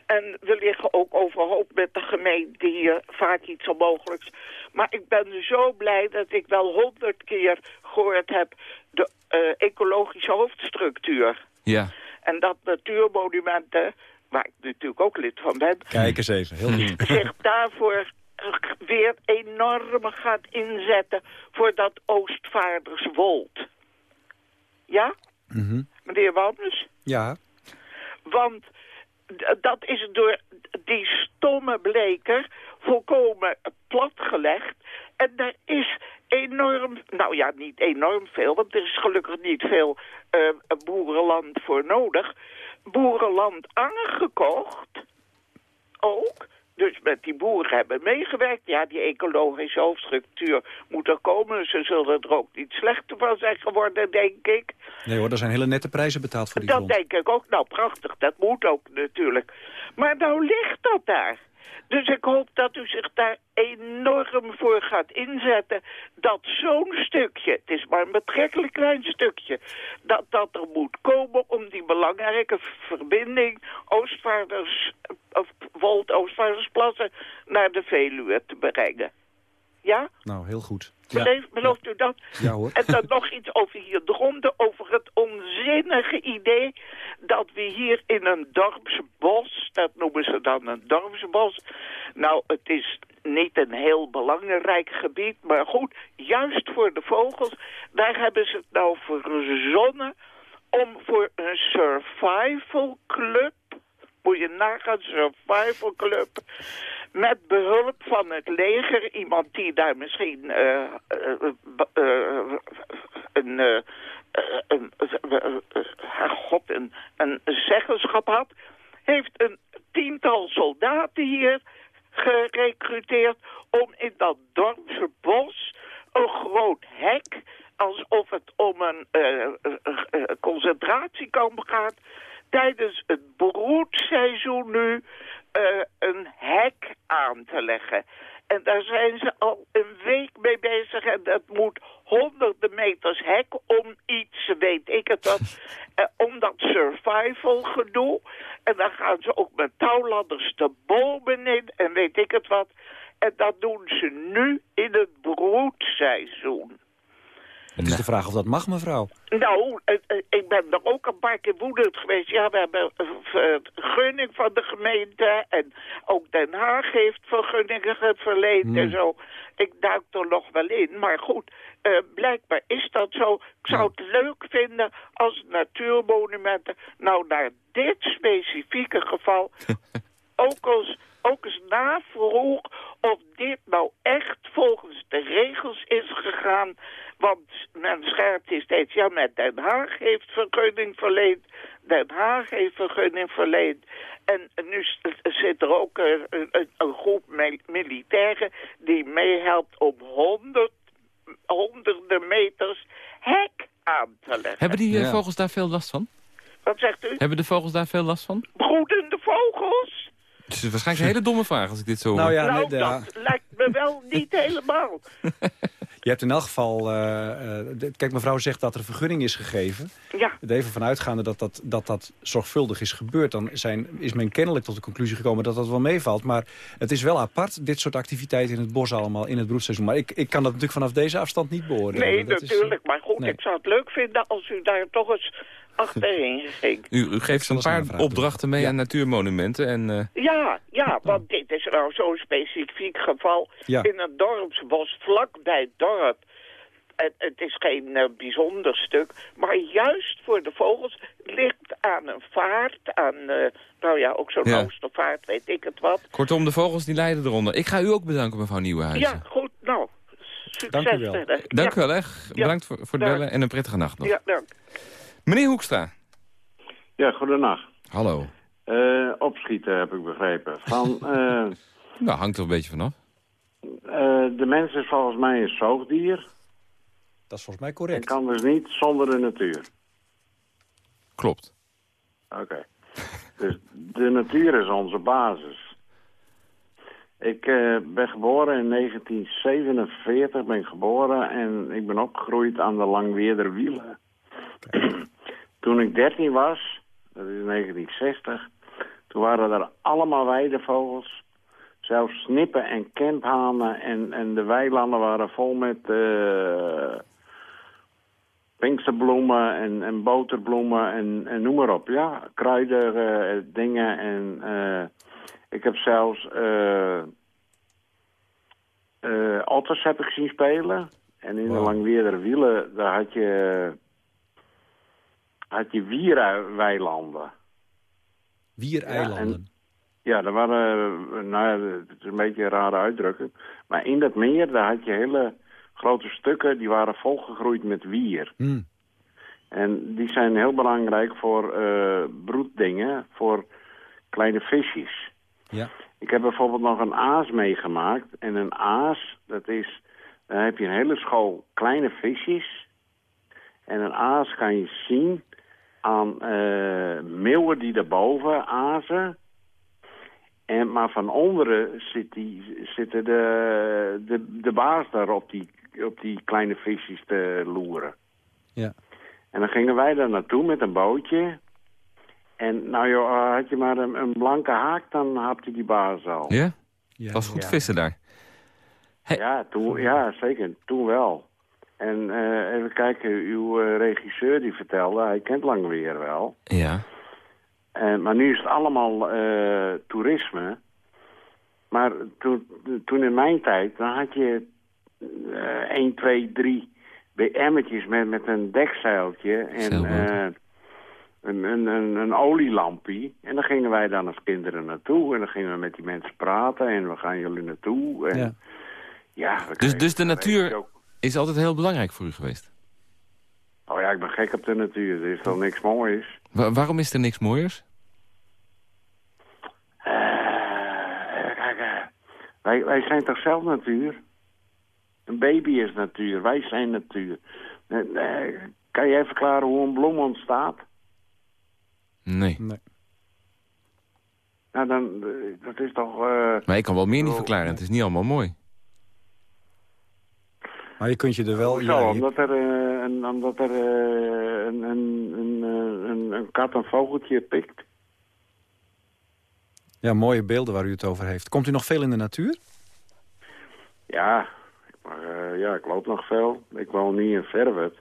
Speaker 12: En we liggen ook overhoop met de gemeente hier, vaak iets onmogelijks. Maar ik ben zo blij dat ik wel honderd keer gehoord heb de eh, ecologische hoofdstructuur.
Speaker 3: Ja.
Speaker 12: En dat natuurmonumenten, waar ik natuurlijk ook lid van ben,
Speaker 4: Kijk eens even, heel goed.
Speaker 12: zich daarvoor weer enorm gaat inzetten voor dat Oostvaarderswold. Ja,
Speaker 4: Mhm.
Speaker 12: meneer Wanders?
Speaker 4: Ja,
Speaker 12: Want dat is door die stomme bleker volkomen platgelegd. En er is enorm, nou ja, niet enorm veel, want er is gelukkig niet veel eh, boerenland voor nodig. Boerenland aangekocht, ook. Dus met die boeren hebben meegewerkt. Ja, die ecologische hoofdstructuur moet er komen. Ze zullen er ook niet slechter van zijn geworden, denk ik.
Speaker 4: nee hoor, er zijn hele nette prijzen betaald voor die
Speaker 12: Dat
Speaker 4: grond.
Speaker 12: denk ik ook. Nou, prachtig. Dat moet ook natuurlijk. Maar nou ligt dat daar. Dus ik hoop dat u zich daar enorm voor gaat inzetten. Dat zo'n stukje, het is maar een betrekkelijk klein stukje... dat dat er moet komen om die belangrijke verbinding... Oostvaarders, of Wold, Oostvaardersplassen naar de Veluwe te brengen. Ja?
Speaker 4: Nou, heel goed. Ja,
Speaker 12: Belooft, u dat?
Speaker 4: ja hoor.
Speaker 12: En dan nog iets over hier dronden, over het onzinnige idee dat we hier in een dorpsbos, dat noemen ze dan een dorpsbos. Nou, het is niet een heel belangrijk gebied, maar goed, juist voor de vogels, daar hebben ze het nou verzonnen om voor een survival club, moet je nagaan, survival club, met behulp van het leger, iemand die daar misschien eh, eh, eh, eh, een, eh, eh, een, eh, eh, god, een, een zeggenschap had... heeft een tiental soldaten hier gerecruiteerd om in dat dorpse bos een groot hek, alsof het om een uh, uh, concentratiekamp gaat, tijdens het broedseizoen nu een hek aan te leggen. En daar zijn ze al een week mee bezig. En dat moet honderden meters hek om iets, weet ik het wat, eh, om dat survival gedoe. En dan gaan ze ook met touwladders de bomen in en weet ik het wat. En dat doen ze nu in het broedseizoen.
Speaker 4: Het is de vraag of dat mag, mevrouw.
Speaker 12: Nou, ik ben er ook een paar keer woedend geweest. Ja, we hebben een gunning van de gemeente. En ook Den Haag heeft vergunningen verleend en zo. Ik duik er nog wel in. Maar goed, uh, blijkbaar is dat zo. Ik zou het leuk vinden als natuurmonumenten... nou naar dit specifieke geval... ook als ook eens navroeg of dit nou echt volgens de regels is gegaan. Want men scherpt is steeds, ja, met Den Haag heeft vergunning verleend. Den Haag heeft vergunning verleend. En nu zit er ook een, een, een groep militairen die meehelpt om honderd, honderden meters hek aan te leggen.
Speaker 3: Hebben die uh, vogels daar veel last van?
Speaker 12: Wat zegt u?
Speaker 3: Hebben de vogels daar veel last van?
Speaker 12: Broedende vogels?
Speaker 3: Het is waarschijnlijk een hele domme vraag als ik dit zo
Speaker 4: nou, ja,
Speaker 12: nou,
Speaker 4: nee,
Speaker 12: dat lijkt me wel niet helemaal.
Speaker 4: Je hebt in elk geval... Uh, uh, kijk, mevrouw zegt dat er een vergunning is gegeven.
Speaker 12: Ja.
Speaker 4: Even vanuitgaande dat dat, dat dat zorgvuldig is gebeurd... dan zijn, is men kennelijk tot de conclusie gekomen dat dat wel meevalt. Maar het is wel apart, dit soort activiteiten in het bos allemaal... in het broedseizoen. Maar ik, ik kan dat natuurlijk vanaf deze afstand niet beoordelen.
Speaker 12: Nee,
Speaker 4: dat
Speaker 12: natuurlijk.
Speaker 4: Is,
Speaker 12: maar goed, nee. ik zou het leuk vinden als u daar toch eens achterin.
Speaker 3: U, u geeft een paar opdrachten mee
Speaker 4: ja.
Speaker 3: aan natuurmonumenten. En, uh...
Speaker 12: Ja, ja, want dit is nou zo'n specifiek geval
Speaker 4: ja.
Speaker 12: in een dorpsbos vlakbij het dorp. Het, het is geen uh, bijzonder stuk, maar juist voor de vogels ligt aan een vaart, aan, uh, nou ja, ook zo'n
Speaker 3: Ja.
Speaker 12: oostervaart, weet ik het wat.
Speaker 3: Kortom, de vogels die lijden eronder. Ik ga u ook bedanken, mevrouw Nieuwenhuizen.
Speaker 12: Ja, goed, nou, succes
Speaker 4: Dank u wel.
Speaker 12: verder.
Speaker 3: Dank
Speaker 12: ja.
Speaker 3: u wel, hè. Bedankt voor, voor het bellen en een prettige nacht nog.
Speaker 12: Ja, dank.
Speaker 3: Meneer Hoekstra.
Speaker 13: Ja, goedenacht.
Speaker 3: Hallo.
Speaker 13: Eh, opschieten heb ik begrepen. Van, eh,
Speaker 3: Nou, hangt er een beetje vanaf.
Speaker 13: eh, de mens is volgens mij een zoogdier.
Speaker 4: Dat is volgens mij
Speaker 13: En
Speaker 4: correct.
Speaker 13: kan dus niet zonder de natuur.
Speaker 3: Klopt.
Speaker 13: Oké. dus de natuur is onze basis. Ik eh, ben geboren in 1947, ben ik geboren en ik ben opgegroeid aan de Langweerder Wielen. Toen ik 13 was, dat is 1960, toen waren er allemaal weidevogels. Zelfs snippen en kemphanen en, en de weilanden waren vol met uh, pinksterbloemen en, en boterbloemen en, en noem maar op. Ja, kruiden, uh, dingen en uh, ik heb zelfs otters heb ik zien spelen. En in wow. de Langweerder Wielen, daar had je, had je wierweilanden.
Speaker 4: Wiereilanden?
Speaker 13: Ja, en, ja, dat waren, nou ja, het is een beetje een rare uitdrukking. Maar in dat meer, daar had je hele grote stukken, die waren volgegroeid met wier.
Speaker 4: Mm.
Speaker 13: En die zijn heel belangrijk voor uh, broeddingen, voor kleine visjes.
Speaker 4: Ja.
Speaker 13: Ik heb bijvoorbeeld nog een aas meegemaakt. En een aas, dat is, dan heb je een hele school kleine visjes. En een aas kan je zien aan uh, meeuwen die daarboven azen. En, maar van onderen zit die, zitten de, de, de baas daar op die, op die kleine visjes te loeren.
Speaker 4: Ja.
Speaker 13: En dan gingen wij daar naartoe met een bootje. En nou joh, had je maar een, een blanke haak, dan hapte die baas al.
Speaker 3: Ja? ja was goed
Speaker 13: ja.
Speaker 3: vissen daar.
Speaker 13: Hey. Ja, toen, ja, zeker. Toen wel. En uh, even kijken, uw uh, regisseur die vertelde, hij kent Langweer wel.
Speaker 3: Ja.
Speaker 13: Uh, maar nu is het allemaal uh, toerisme. Maar toen, toen in mijn tijd, dan had je uh, 1, 2, 3 BM'tjes met, met een dekzeiltje en een, een, een, een olielampie. En dan gingen wij dan als kinderen naartoe en dan gingen we met die mensen praten en we gaan jullie naartoe. En,
Speaker 4: ja.
Speaker 13: ja
Speaker 3: dus, dus de natuur ook... is altijd heel belangrijk voor u geweest?
Speaker 13: Oh ja, ik ben gek op de natuur. Er is toch niks moois?
Speaker 3: Wa- waarom is er niks mooiers?
Speaker 13: Eh, kijk, eh, wij, wij zijn toch zelf natuur? Een baby is natuur, wij zijn natuur. Kan jij verklaren hoe een bloem ontstaat?
Speaker 3: Nee.
Speaker 13: Nou, dan, eh, dat is toch... eh,
Speaker 3: Maar ik kan wel meer niet verklaren. Het is niet allemaal mooi.
Speaker 4: Maar je kunt je er wel...
Speaker 13: Hoezo?
Speaker 4: ja, je-
Speaker 13: Omdat er, eh, een, omdat er eh, een, een, een, een, een kat een vogeltje pikt?
Speaker 4: ja, mooie beelden waar u het over heeft. Komt u nog veel in de natuur?
Speaker 13: Ja, maar, eh, ja, ik loop nog veel. Ik woon niet in Verwet.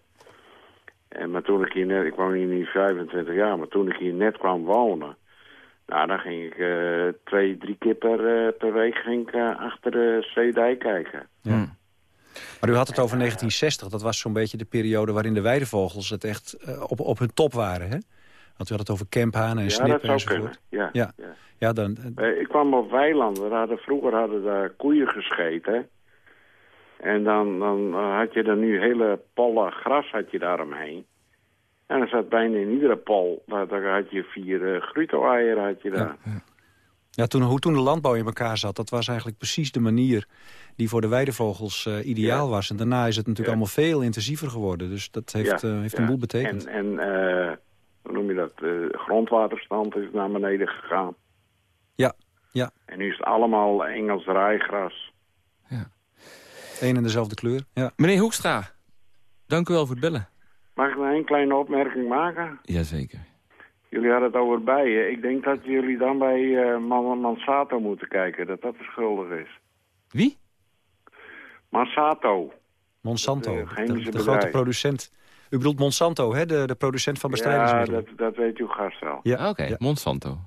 Speaker 13: En, maar toen ik hier net, ik woon hier nu 25 jaar, maar toen ik hier net kwam wonen, nou, dan ging ik twee, drie keer per, per week ging ik, achter de Zeedijk kijken.
Speaker 4: Maar u had het over 1960. Dat was zo'n beetje de periode waarin de weidevogels het echt eh, op, op hun top waren. Hè? Want u had het over kemphanen en
Speaker 13: Ja, dat
Speaker 4: snippen
Speaker 13: zou kunnen, ja,
Speaker 4: ja. Ja, dan,
Speaker 13: Eh, ik kwam op weilanden. We hadden, vroeger hadden daar koeien gescheten. En dan, dan eh, had je er nu hele pollen gras had je daaromheen. En er zat bijna in iedere pol, daar, daar had je vier uh, had je daar.
Speaker 4: Ja, toen, hoe toen de landbouw in elkaar zat, dat was eigenlijk precies de manier die voor de weidevogels eh, ideaal was. En daarna is het natuurlijk allemaal veel intensiever geworden. Dus dat heeft,
Speaker 13: Ja,
Speaker 4: eh, heeft
Speaker 13: ja.
Speaker 4: een boel betekend.
Speaker 13: En, en eh, hoe noem je dat? De grondwaterstand is naar beneden gegaan.
Speaker 4: Ja, ja.
Speaker 13: En nu is het allemaal Engels rijgras.
Speaker 4: Eén en dezelfde kleur. Ja.
Speaker 3: Meneer Hoekstra, dank u wel voor het bellen.
Speaker 13: Mag ik nog één kleine opmerking maken?
Speaker 3: Jazeker.
Speaker 13: Jullie hadden het over bijen. Ik denk dat jullie dan bij eh Man- Monsanto moeten kijken, dat dat de schuldig is.
Speaker 3: Wie?
Speaker 13: Monsanto.
Speaker 4: Monsanto,
Speaker 13: eh,
Speaker 4: de, grote producent. U bedoelt Monsanto, hè? De, de producent van
Speaker 13: Ja,
Speaker 4: bestrijdingsmiddelen.
Speaker 13: dat, dat weet uw gast wel.
Speaker 4: Ja,
Speaker 3: Oké, Monsanto.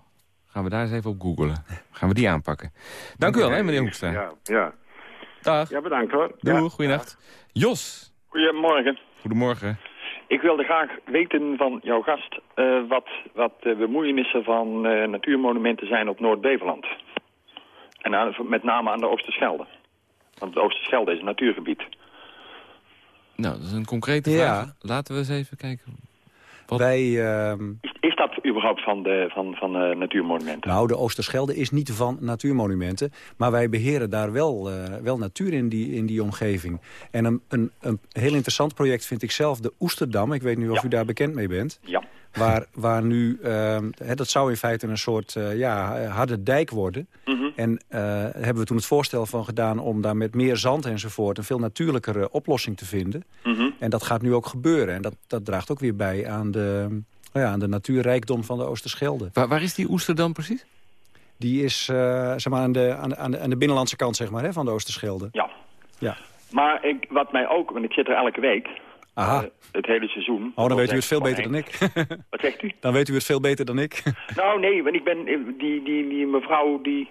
Speaker 3: Gaan we daar eens even op googlen. Gaan we die aanpakken. Dank u wel, hè, meneer Hoekstra.
Speaker 13: Ja, ja.
Speaker 3: Dag.
Speaker 13: Ja, bedankt hoor.
Speaker 3: Doei,
Speaker 13: Ja.
Speaker 3: goeienacht. Jos.
Speaker 14: Goedemorgen.
Speaker 3: Goedemorgen.
Speaker 14: Ik wilde graag weten van jouw gast eh, wat, wat de bemoeienissen van eh, natuurmonumenten zijn op Noord-Beveland. En aan- met name aan de Oosterschelde. Want de Oosterschelde is een natuurgebied.
Speaker 3: Nou, dat is een concrete
Speaker 4: Ja.
Speaker 3: vraag. Laten we eens even kijken.
Speaker 4: Wij, ehm,
Speaker 14: Is dat überhaupt van, de, van, van eh, natuurmonumenten?
Speaker 4: nou, de Oosterschelde is niet van natuurmonumenten. Maar wij beheren daar wel, eh, wel natuur in die, in die omgeving. En een, een, een heel interessant project vind ik zelf de Oesterdam. Ik weet niet of u daar bekend mee bent.
Speaker 14: Ja.
Speaker 4: Waar, waar nu, ehm, hè, dat zou in feite een soort eh, ja, harde dijk worden.
Speaker 14: Mhm.
Speaker 4: En eh hebben we toen het voorstel van gedaan om daar met meer zand enzovoort... een veel natuurlijkere oplossing te vinden.
Speaker 14: Mhm.
Speaker 4: En dat gaat nu ook gebeuren. En dat, dat draagt ook weer bij aan de, nou ja, aan de natuurrijkdom van de Oosterschelde.
Speaker 3: Waar, waar is die oester dan precies?
Speaker 4: Die is eh, zeg maar aan, de, aan, de, aan, de, aan de binnenlandse kant zeg maar, hè, van de Oosterschelde.
Speaker 14: Ja.
Speaker 4: Ja.
Speaker 14: Maar ik, wat mij ook, want ik zit er elke week,
Speaker 4: Aha.
Speaker 14: eh, het hele seizoen.
Speaker 4: oh, dan weet u het veel beter dan ik.
Speaker 14: Wat zegt u?
Speaker 4: dan weet u het veel beter dan ik.
Speaker 14: Nou, nee, want ik ben eh, die, die, die mevrouw, die,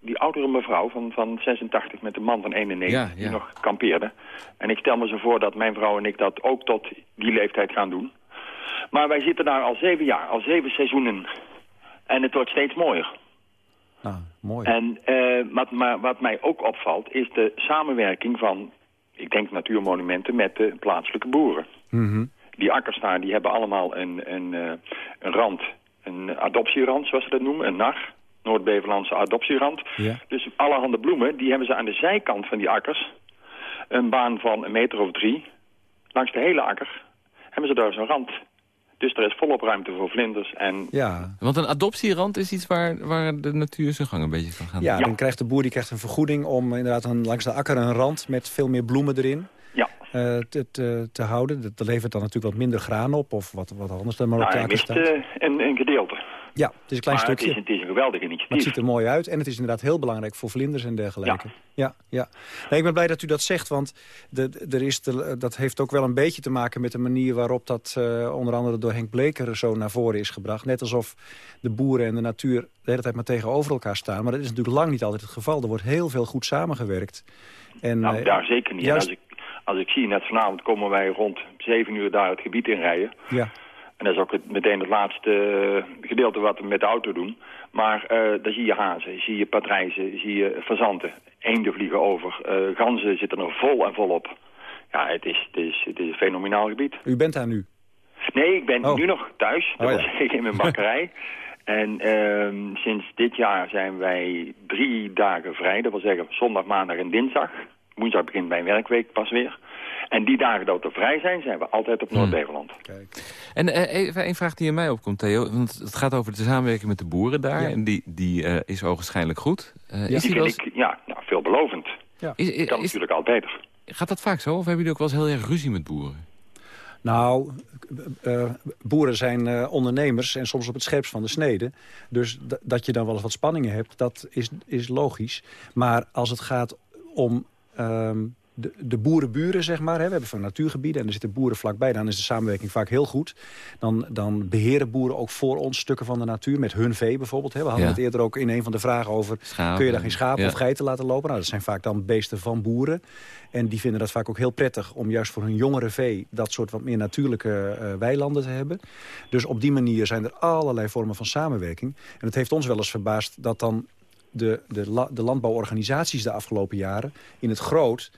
Speaker 14: die oudere mevrouw van, van 86 met een man van 91,
Speaker 3: Ja,
Speaker 14: die nog kampeerde. En ik stel me zo voor dat mijn vrouw en ik dat ook tot die leeftijd gaan doen. Maar wij zitten daar al zeven jaar, al zeven seizoenen. En het wordt steeds mooier.
Speaker 4: nou, mooi.
Speaker 14: En eh, wat, maar wat mij ook opvalt is de samenwerking van, ik denk natuurmonumenten, met de plaatselijke boeren.
Speaker 4: Mhm.
Speaker 14: Die akkers daar, die hebben allemaal een, een, eh, een rand, een adoptierand zoals ze dat noemen, een NAR, Noord-Bevelandse adoptierand.
Speaker 4: Ja.
Speaker 14: Dus allerhande bloemen, die hebben ze aan de zijkant van die akkers, een baan van een meter of drie, langs de hele akker, hebben ze daar zo'n rand. Dus er is volop ruimte voor vlinders en
Speaker 4: Ja,
Speaker 3: Want een adoptierand is iets waar, waar de natuur zijn gang een beetje kan gaan.
Speaker 4: ja, dan krijgt de boer die krijgt een vergoeding om inderdaad een, langs de akker een rand met veel meer bloemen erin
Speaker 14: Ja.
Speaker 4: eh, te, te, te houden. Dat, levert dan natuurlijk wat minder graan op of wat, wat anders dan maar op
Speaker 14: nou,
Speaker 4: de
Speaker 14: hij
Speaker 4: akker staat.
Speaker 14: eh, een, een gedeelte.
Speaker 4: Ja, het is een klein
Speaker 14: maar
Speaker 4: stukje.
Speaker 14: Het is, het is een geweldig
Speaker 4: Maar het
Speaker 14: initiatief.
Speaker 4: ziet er mooi uit en het is inderdaad heel belangrijk voor vlinders en dergelijke. Ja, ja. Nee, ik ben blij dat u dat zegt, want de, de- er is de, dat heeft ook wel een beetje te maken met de manier waarop dat eh, onder andere door Henk Bleker zo naar voren is gebracht. Net alsof de boeren en de natuur de hele tijd maar tegenover elkaar staan. Maar dat is natuurlijk lang niet altijd het geval. Er wordt heel veel goed samengewerkt. En,
Speaker 14: Nou,
Speaker 4: eh,
Speaker 14: daar zeker niet.
Speaker 4: Juist,
Speaker 14: als, ik, als ik zie, net vanavond komen wij rond zeven uur daar het gebied inrijden.
Speaker 4: ja.
Speaker 14: En dat is ook het, meteen het laatste eh, gedeelte wat we met de auto doen. Maar eh daar zie je hazen, zie je patrijzen, zie je fazanten. Eenden vliegen over. eh ganzen zitten er vol en vol op. Ja, het is, het, is, het is een fenomenaal gebied.
Speaker 4: U bent daar nu?
Speaker 14: Nee, ik ben
Speaker 4: Oh.
Speaker 14: nu nog thuis. Dat
Speaker 4: Oh, ja.
Speaker 14: zeggen in mijn bakkerij. en ehm, sinds dit jaar zijn wij drie dagen vrij. Dat wil zeggen zondag, maandag en dinsdag. Woensdag begint mijn werkweek pas weer. En die dagen dat we vrij zijn, zijn we altijd op Noord-Beveland.
Speaker 3: En eh, even een vraag die in mij opkomt, Theo. Want het gaat over de samenwerking met de boeren daar. En die, die eh, is ogenschijnlijk goed. Eh, is
Speaker 14: die
Speaker 3: die wel
Speaker 14: vind ik ja, nou, veelbelovend.
Speaker 4: Ja.
Speaker 3: Is, is-
Speaker 14: kan
Speaker 3: is-
Speaker 14: natuurlijk al beter.
Speaker 3: gaat dat vaak zo? Of hebben jullie ook wel eens heel erg ruzie met boeren?
Speaker 4: Nou, eh, boeren zijn eh, ondernemers en soms op het scherpst van de snede. Dus dat je dan wel eens wat spanningen hebt, dat is, is logisch. Maar als het gaat om ehm, de, de boerenburen, zeg maar... Hè, we hebben van natuurgebieden en er zitten boeren vlakbij... dan is de samenwerking vaak heel goed. Dan, dan beheren boeren ook voor ons stukken van de natuur... met hun vee bijvoorbeeld. Hè. We hadden
Speaker 3: Ja.
Speaker 4: het eerder ook in een van de vragen over...
Speaker 3: Schapen.
Speaker 4: kun je daar geen schapen
Speaker 3: Ja.
Speaker 4: of geiten laten lopen? Nou, dat zijn vaak dan beesten van boeren. En die vinden dat vaak ook heel prettig om juist voor hun jongere vee... dat soort wat meer natuurlijke eh, weilanden te hebben. Dus op die manier zijn er allerlei vormen van samenwerking. En het heeft ons wel eens verbaasd dat dan de, de, la- de landbouworganisaties de afgelopen jaren... in het groot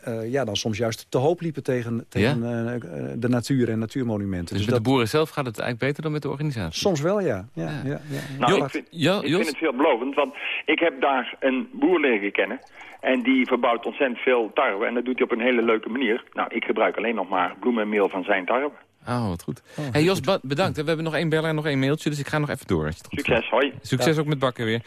Speaker 4: eh, ja, dan soms juist te hoop liepen tegen, tegen eh, eh, de natuur en natuurmonumenten.
Speaker 3: Dus, met de boeren zelf gaat het eigenlijk beter dan met de organisatie?
Speaker 4: Soms wel, ja. ja, ja. ja,
Speaker 14: Nou,
Speaker 3: Jo-
Speaker 14: ik vind,
Speaker 3: ja,
Speaker 14: ik vind het veelbelovend, want ik heb daar een boer leren kennen. En die verbouwt ontzettend veel tarwe. En dat doet hij op een hele leuke manier. Nou, ik gebruik alleen nog maar bloemenmeel van zijn tarwe.
Speaker 3: Oh, wat goed. hey, Jos, bedankt. We hebben nog één beller en nog één mailtje, dus ik ga nog even door. Als je het goed
Speaker 14: Succes, hoi.
Speaker 3: Succes ook met bakken weer.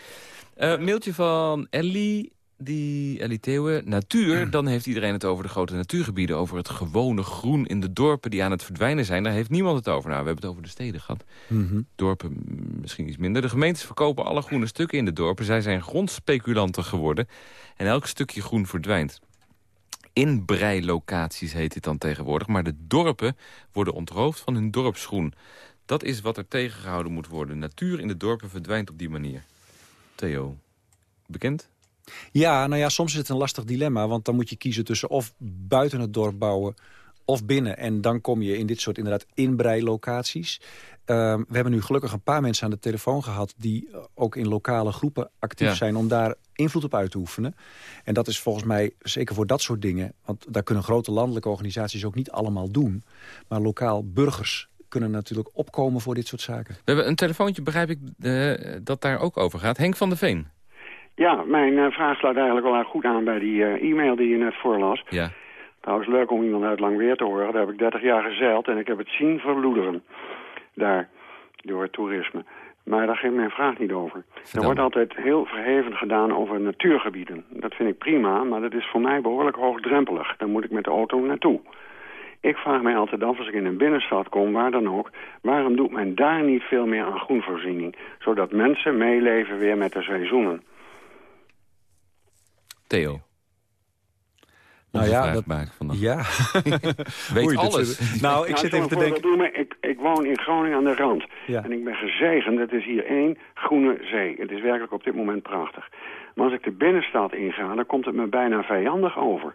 Speaker 3: Eh, mailtje van Ellie, die, Ellie Theeuwen. Natuur, dan heeft iedereen het over de grote natuurgebieden. Over het gewone groen in de dorpen die aan het verdwijnen zijn. Daar heeft niemand het over. Nou, we hebben het over de steden gehad.
Speaker 4: Mhm.
Speaker 3: Dorpen mm, misschien iets minder. De gemeentes verkopen alle groene stukken in de dorpen. Zij zijn grondspeculanten geworden. En elk stukje groen verdwijnt. Inbreilocaties heet dit dan tegenwoordig. Maar de dorpen worden ontroofd van hun dorpsgroen. Dat is wat er tegengehouden moet worden. Natuur in de dorpen verdwijnt op die manier. Theo, bekend?
Speaker 4: Ja, nou ja, soms is het een lastig dilemma. Want dan moet je kiezen tussen of buiten het dorp bouwen of binnen. En dan kom je in dit soort inderdaad inbreilocaties. Ehm, we hebben nu gelukkig een paar mensen aan de telefoon gehad... die eh, ook in lokale groepen actief
Speaker 3: Ja.
Speaker 4: zijn om daar invloed op uit te oefenen. En dat is volgens mij zeker voor dat soort dingen... want daar kunnen grote landelijke organisaties ook niet allemaal doen. Maar lokaal burgers kunnen natuurlijk opkomen voor dit soort zaken.
Speaker 3: We hebben een telefoontje, begrijp ik, dat daar ook over gaat. Henk van der Veen.
Speaker 15: Ja, mijn eh, vraag sluit eigenlijk wel erg goed aan bij die eh, e-mail die je net voorlas.
Speaker 3: Ja.
Speaker 15: Trouwens, leuk om iemand uit Langweer te horen. Daar heb ik 30 jaar gezeild en ik heb het zien verloederen. Daar, door het toerisme. Maar daar ging mijn vraag niet over. Er wordt altijd heel verheven gedaan over natuurgebieden. Dat vind ik prima, maar dat is voor mij behoorlijk hoogdrempelig. Daar moet ik met de auto naartoe. Ik vraag mij altijd af, als ik in een binnenstad kom, waar dan ook... waarom doet men daar niet veel meer aan groenvoorziening? Zodat mensen meeleven weer met de seizoenen.
Speaker 3: Theo.
Speaker 4: Nou ja, dat,
Speaker 3: vandaag.
Speaker 4: ja.
Speaker 3: Weet
Speaker 4: Oei,
Speaker 3: alles.
Speaker 4: zit- nou, ik zit
Speaker 15: zo'n
Speaker 4: even te denken...
Speaker 15: doen, ik, ik woon in Groningen aan de rand.
Speaker 4: Ja.
Speaker 15: En ik ben gezegend, het is hier één groene zee. Het is werkelijk op dit moment prachtig. Maar als ik de binnenstad inga, dan komt het me bijna vijandig over.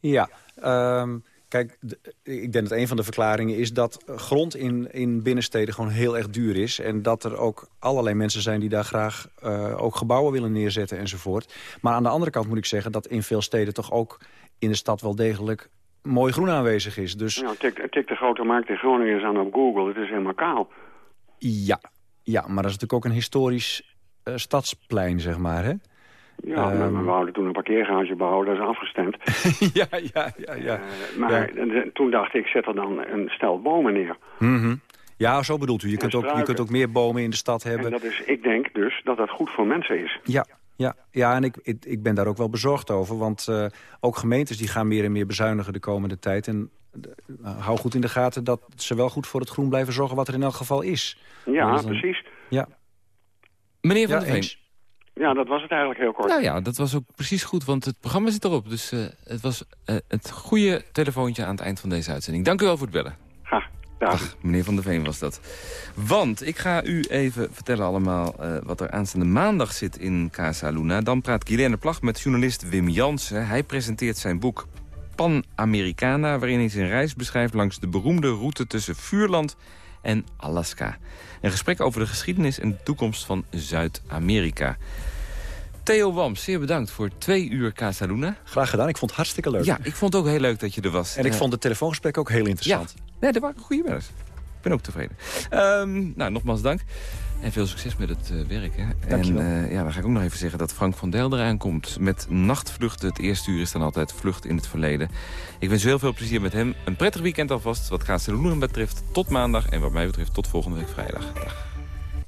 Speaker 4: Ja, ehm, kijk, ik denk dat een van de verklaringen is dat grond in, in binnensteden gewoon heel erg duur is. En dat er ook allerlei mensen zijn die daar graag eh, ook gebouwen willen neerzetten enzovoort. Maar aan de andere kant moet ik zeggen dat in veel steden toch ook in de stad wel degelijk mooi groen aanwezig is. Dus
Speaker 15: Nou, tik, tik de grote markt in Groningen eens aan op Google. Het is helemaal kaal.
Speaker 4: ja, ja maar dat is natuurlijk ook een historisch eh, stadsplein, zeg maar, hè?
Speaker 15: Ja,
Speaker 4: Ehm.
Speaker 15: maar we wouden toen een parkeergarage bouwen, dat is afgestemd.
Speaker 4: ja, ja, ja, ja.
Speaker 15: Eh, maar en toen dacht ik, zet er dan een stel bomen neer.
Speaker 4: Mhm. Ja, zo bedoelt u. Je
Speaker 15: En
Speaker 4: kunt, ook, je kunt ook meer bomen in de stad hebben.
Speaker 15: En dat is, ik denk dus dat dat goed voor mensen is.
Speaker 4: Ja, ja, ja en ik, ik, ik ben daar ook wel bezorgd over. Want eh, ook gemeentes die gaan meer en meer bezuinigen de komende tijd. En eh, hou goed in de gaten dat ze wel goed voor het groen blijven zorgen... wat er in elk geval is.
Speaker 15: Ja,
Speaker 4: dan-
Speaker 15: precies.
Speaker 4: Ja.
Speaker 3: Meneer Van
Speaker 4: Ja,
Speaker 3: der Veen.
Speaker 15: Ja, dat was het eigenlijk heel kort.
Speaker 3: Nou ja, dat was ook precies goed, want het programma zit erop. Dus eh, het was eh, het goede telefoontje aan het eind van deze uitzending. Dank u wel voor het bellen.
Speaker 15: Ga,
Speaker 3: Dag, meneer Van der Veen was dat. Want ik ga u even vertellen allemaal eh, wat er aanstaande maandag zit in Casa Luna. Dan praat Guilaine Plag met journalist Wim Jansen. Hij presenteert zijn boek Pan-Americana... waarin hij zijn reis beschrijft langs de beroemde route tussen Vuurland en Alaska. Een gesprek over de geschiedenis en de toekomst van Zuid-Amerika. Theo Wams, zeer bedankt voor twee uur Casa Luna.
Speaker 4: Graag gedaan, ik vond het hartstikke leuk.
Speaker 3: Ja, ik vond het ook heel leuk dat je er was.
Speaker 4: En ik
Speaker 3: Eh,
Speaker 4: vond het telefoongesprek ook heel interessant.
Speaker 3: Ja, nee, dat waren goede bellers. Ik ben ook tevreden. Ehm, nou, nogmaals dank. En veel succes met het eh, werken.
Speaker 4: Dankjewel.
Speaker 3: En eh, ja, dan ga ik ook nog even zeggen dat Frank van Del eraan komt. Met nachtvluchten. Het eerste uur is dan altijd vlucht in het verleden. Ik wens u heel veel plezier met hem. Een prettig weekend alvast. Wat Casaluna betreft tot maandag. En wat mij betreft tot volgende week vrijdag. Dag.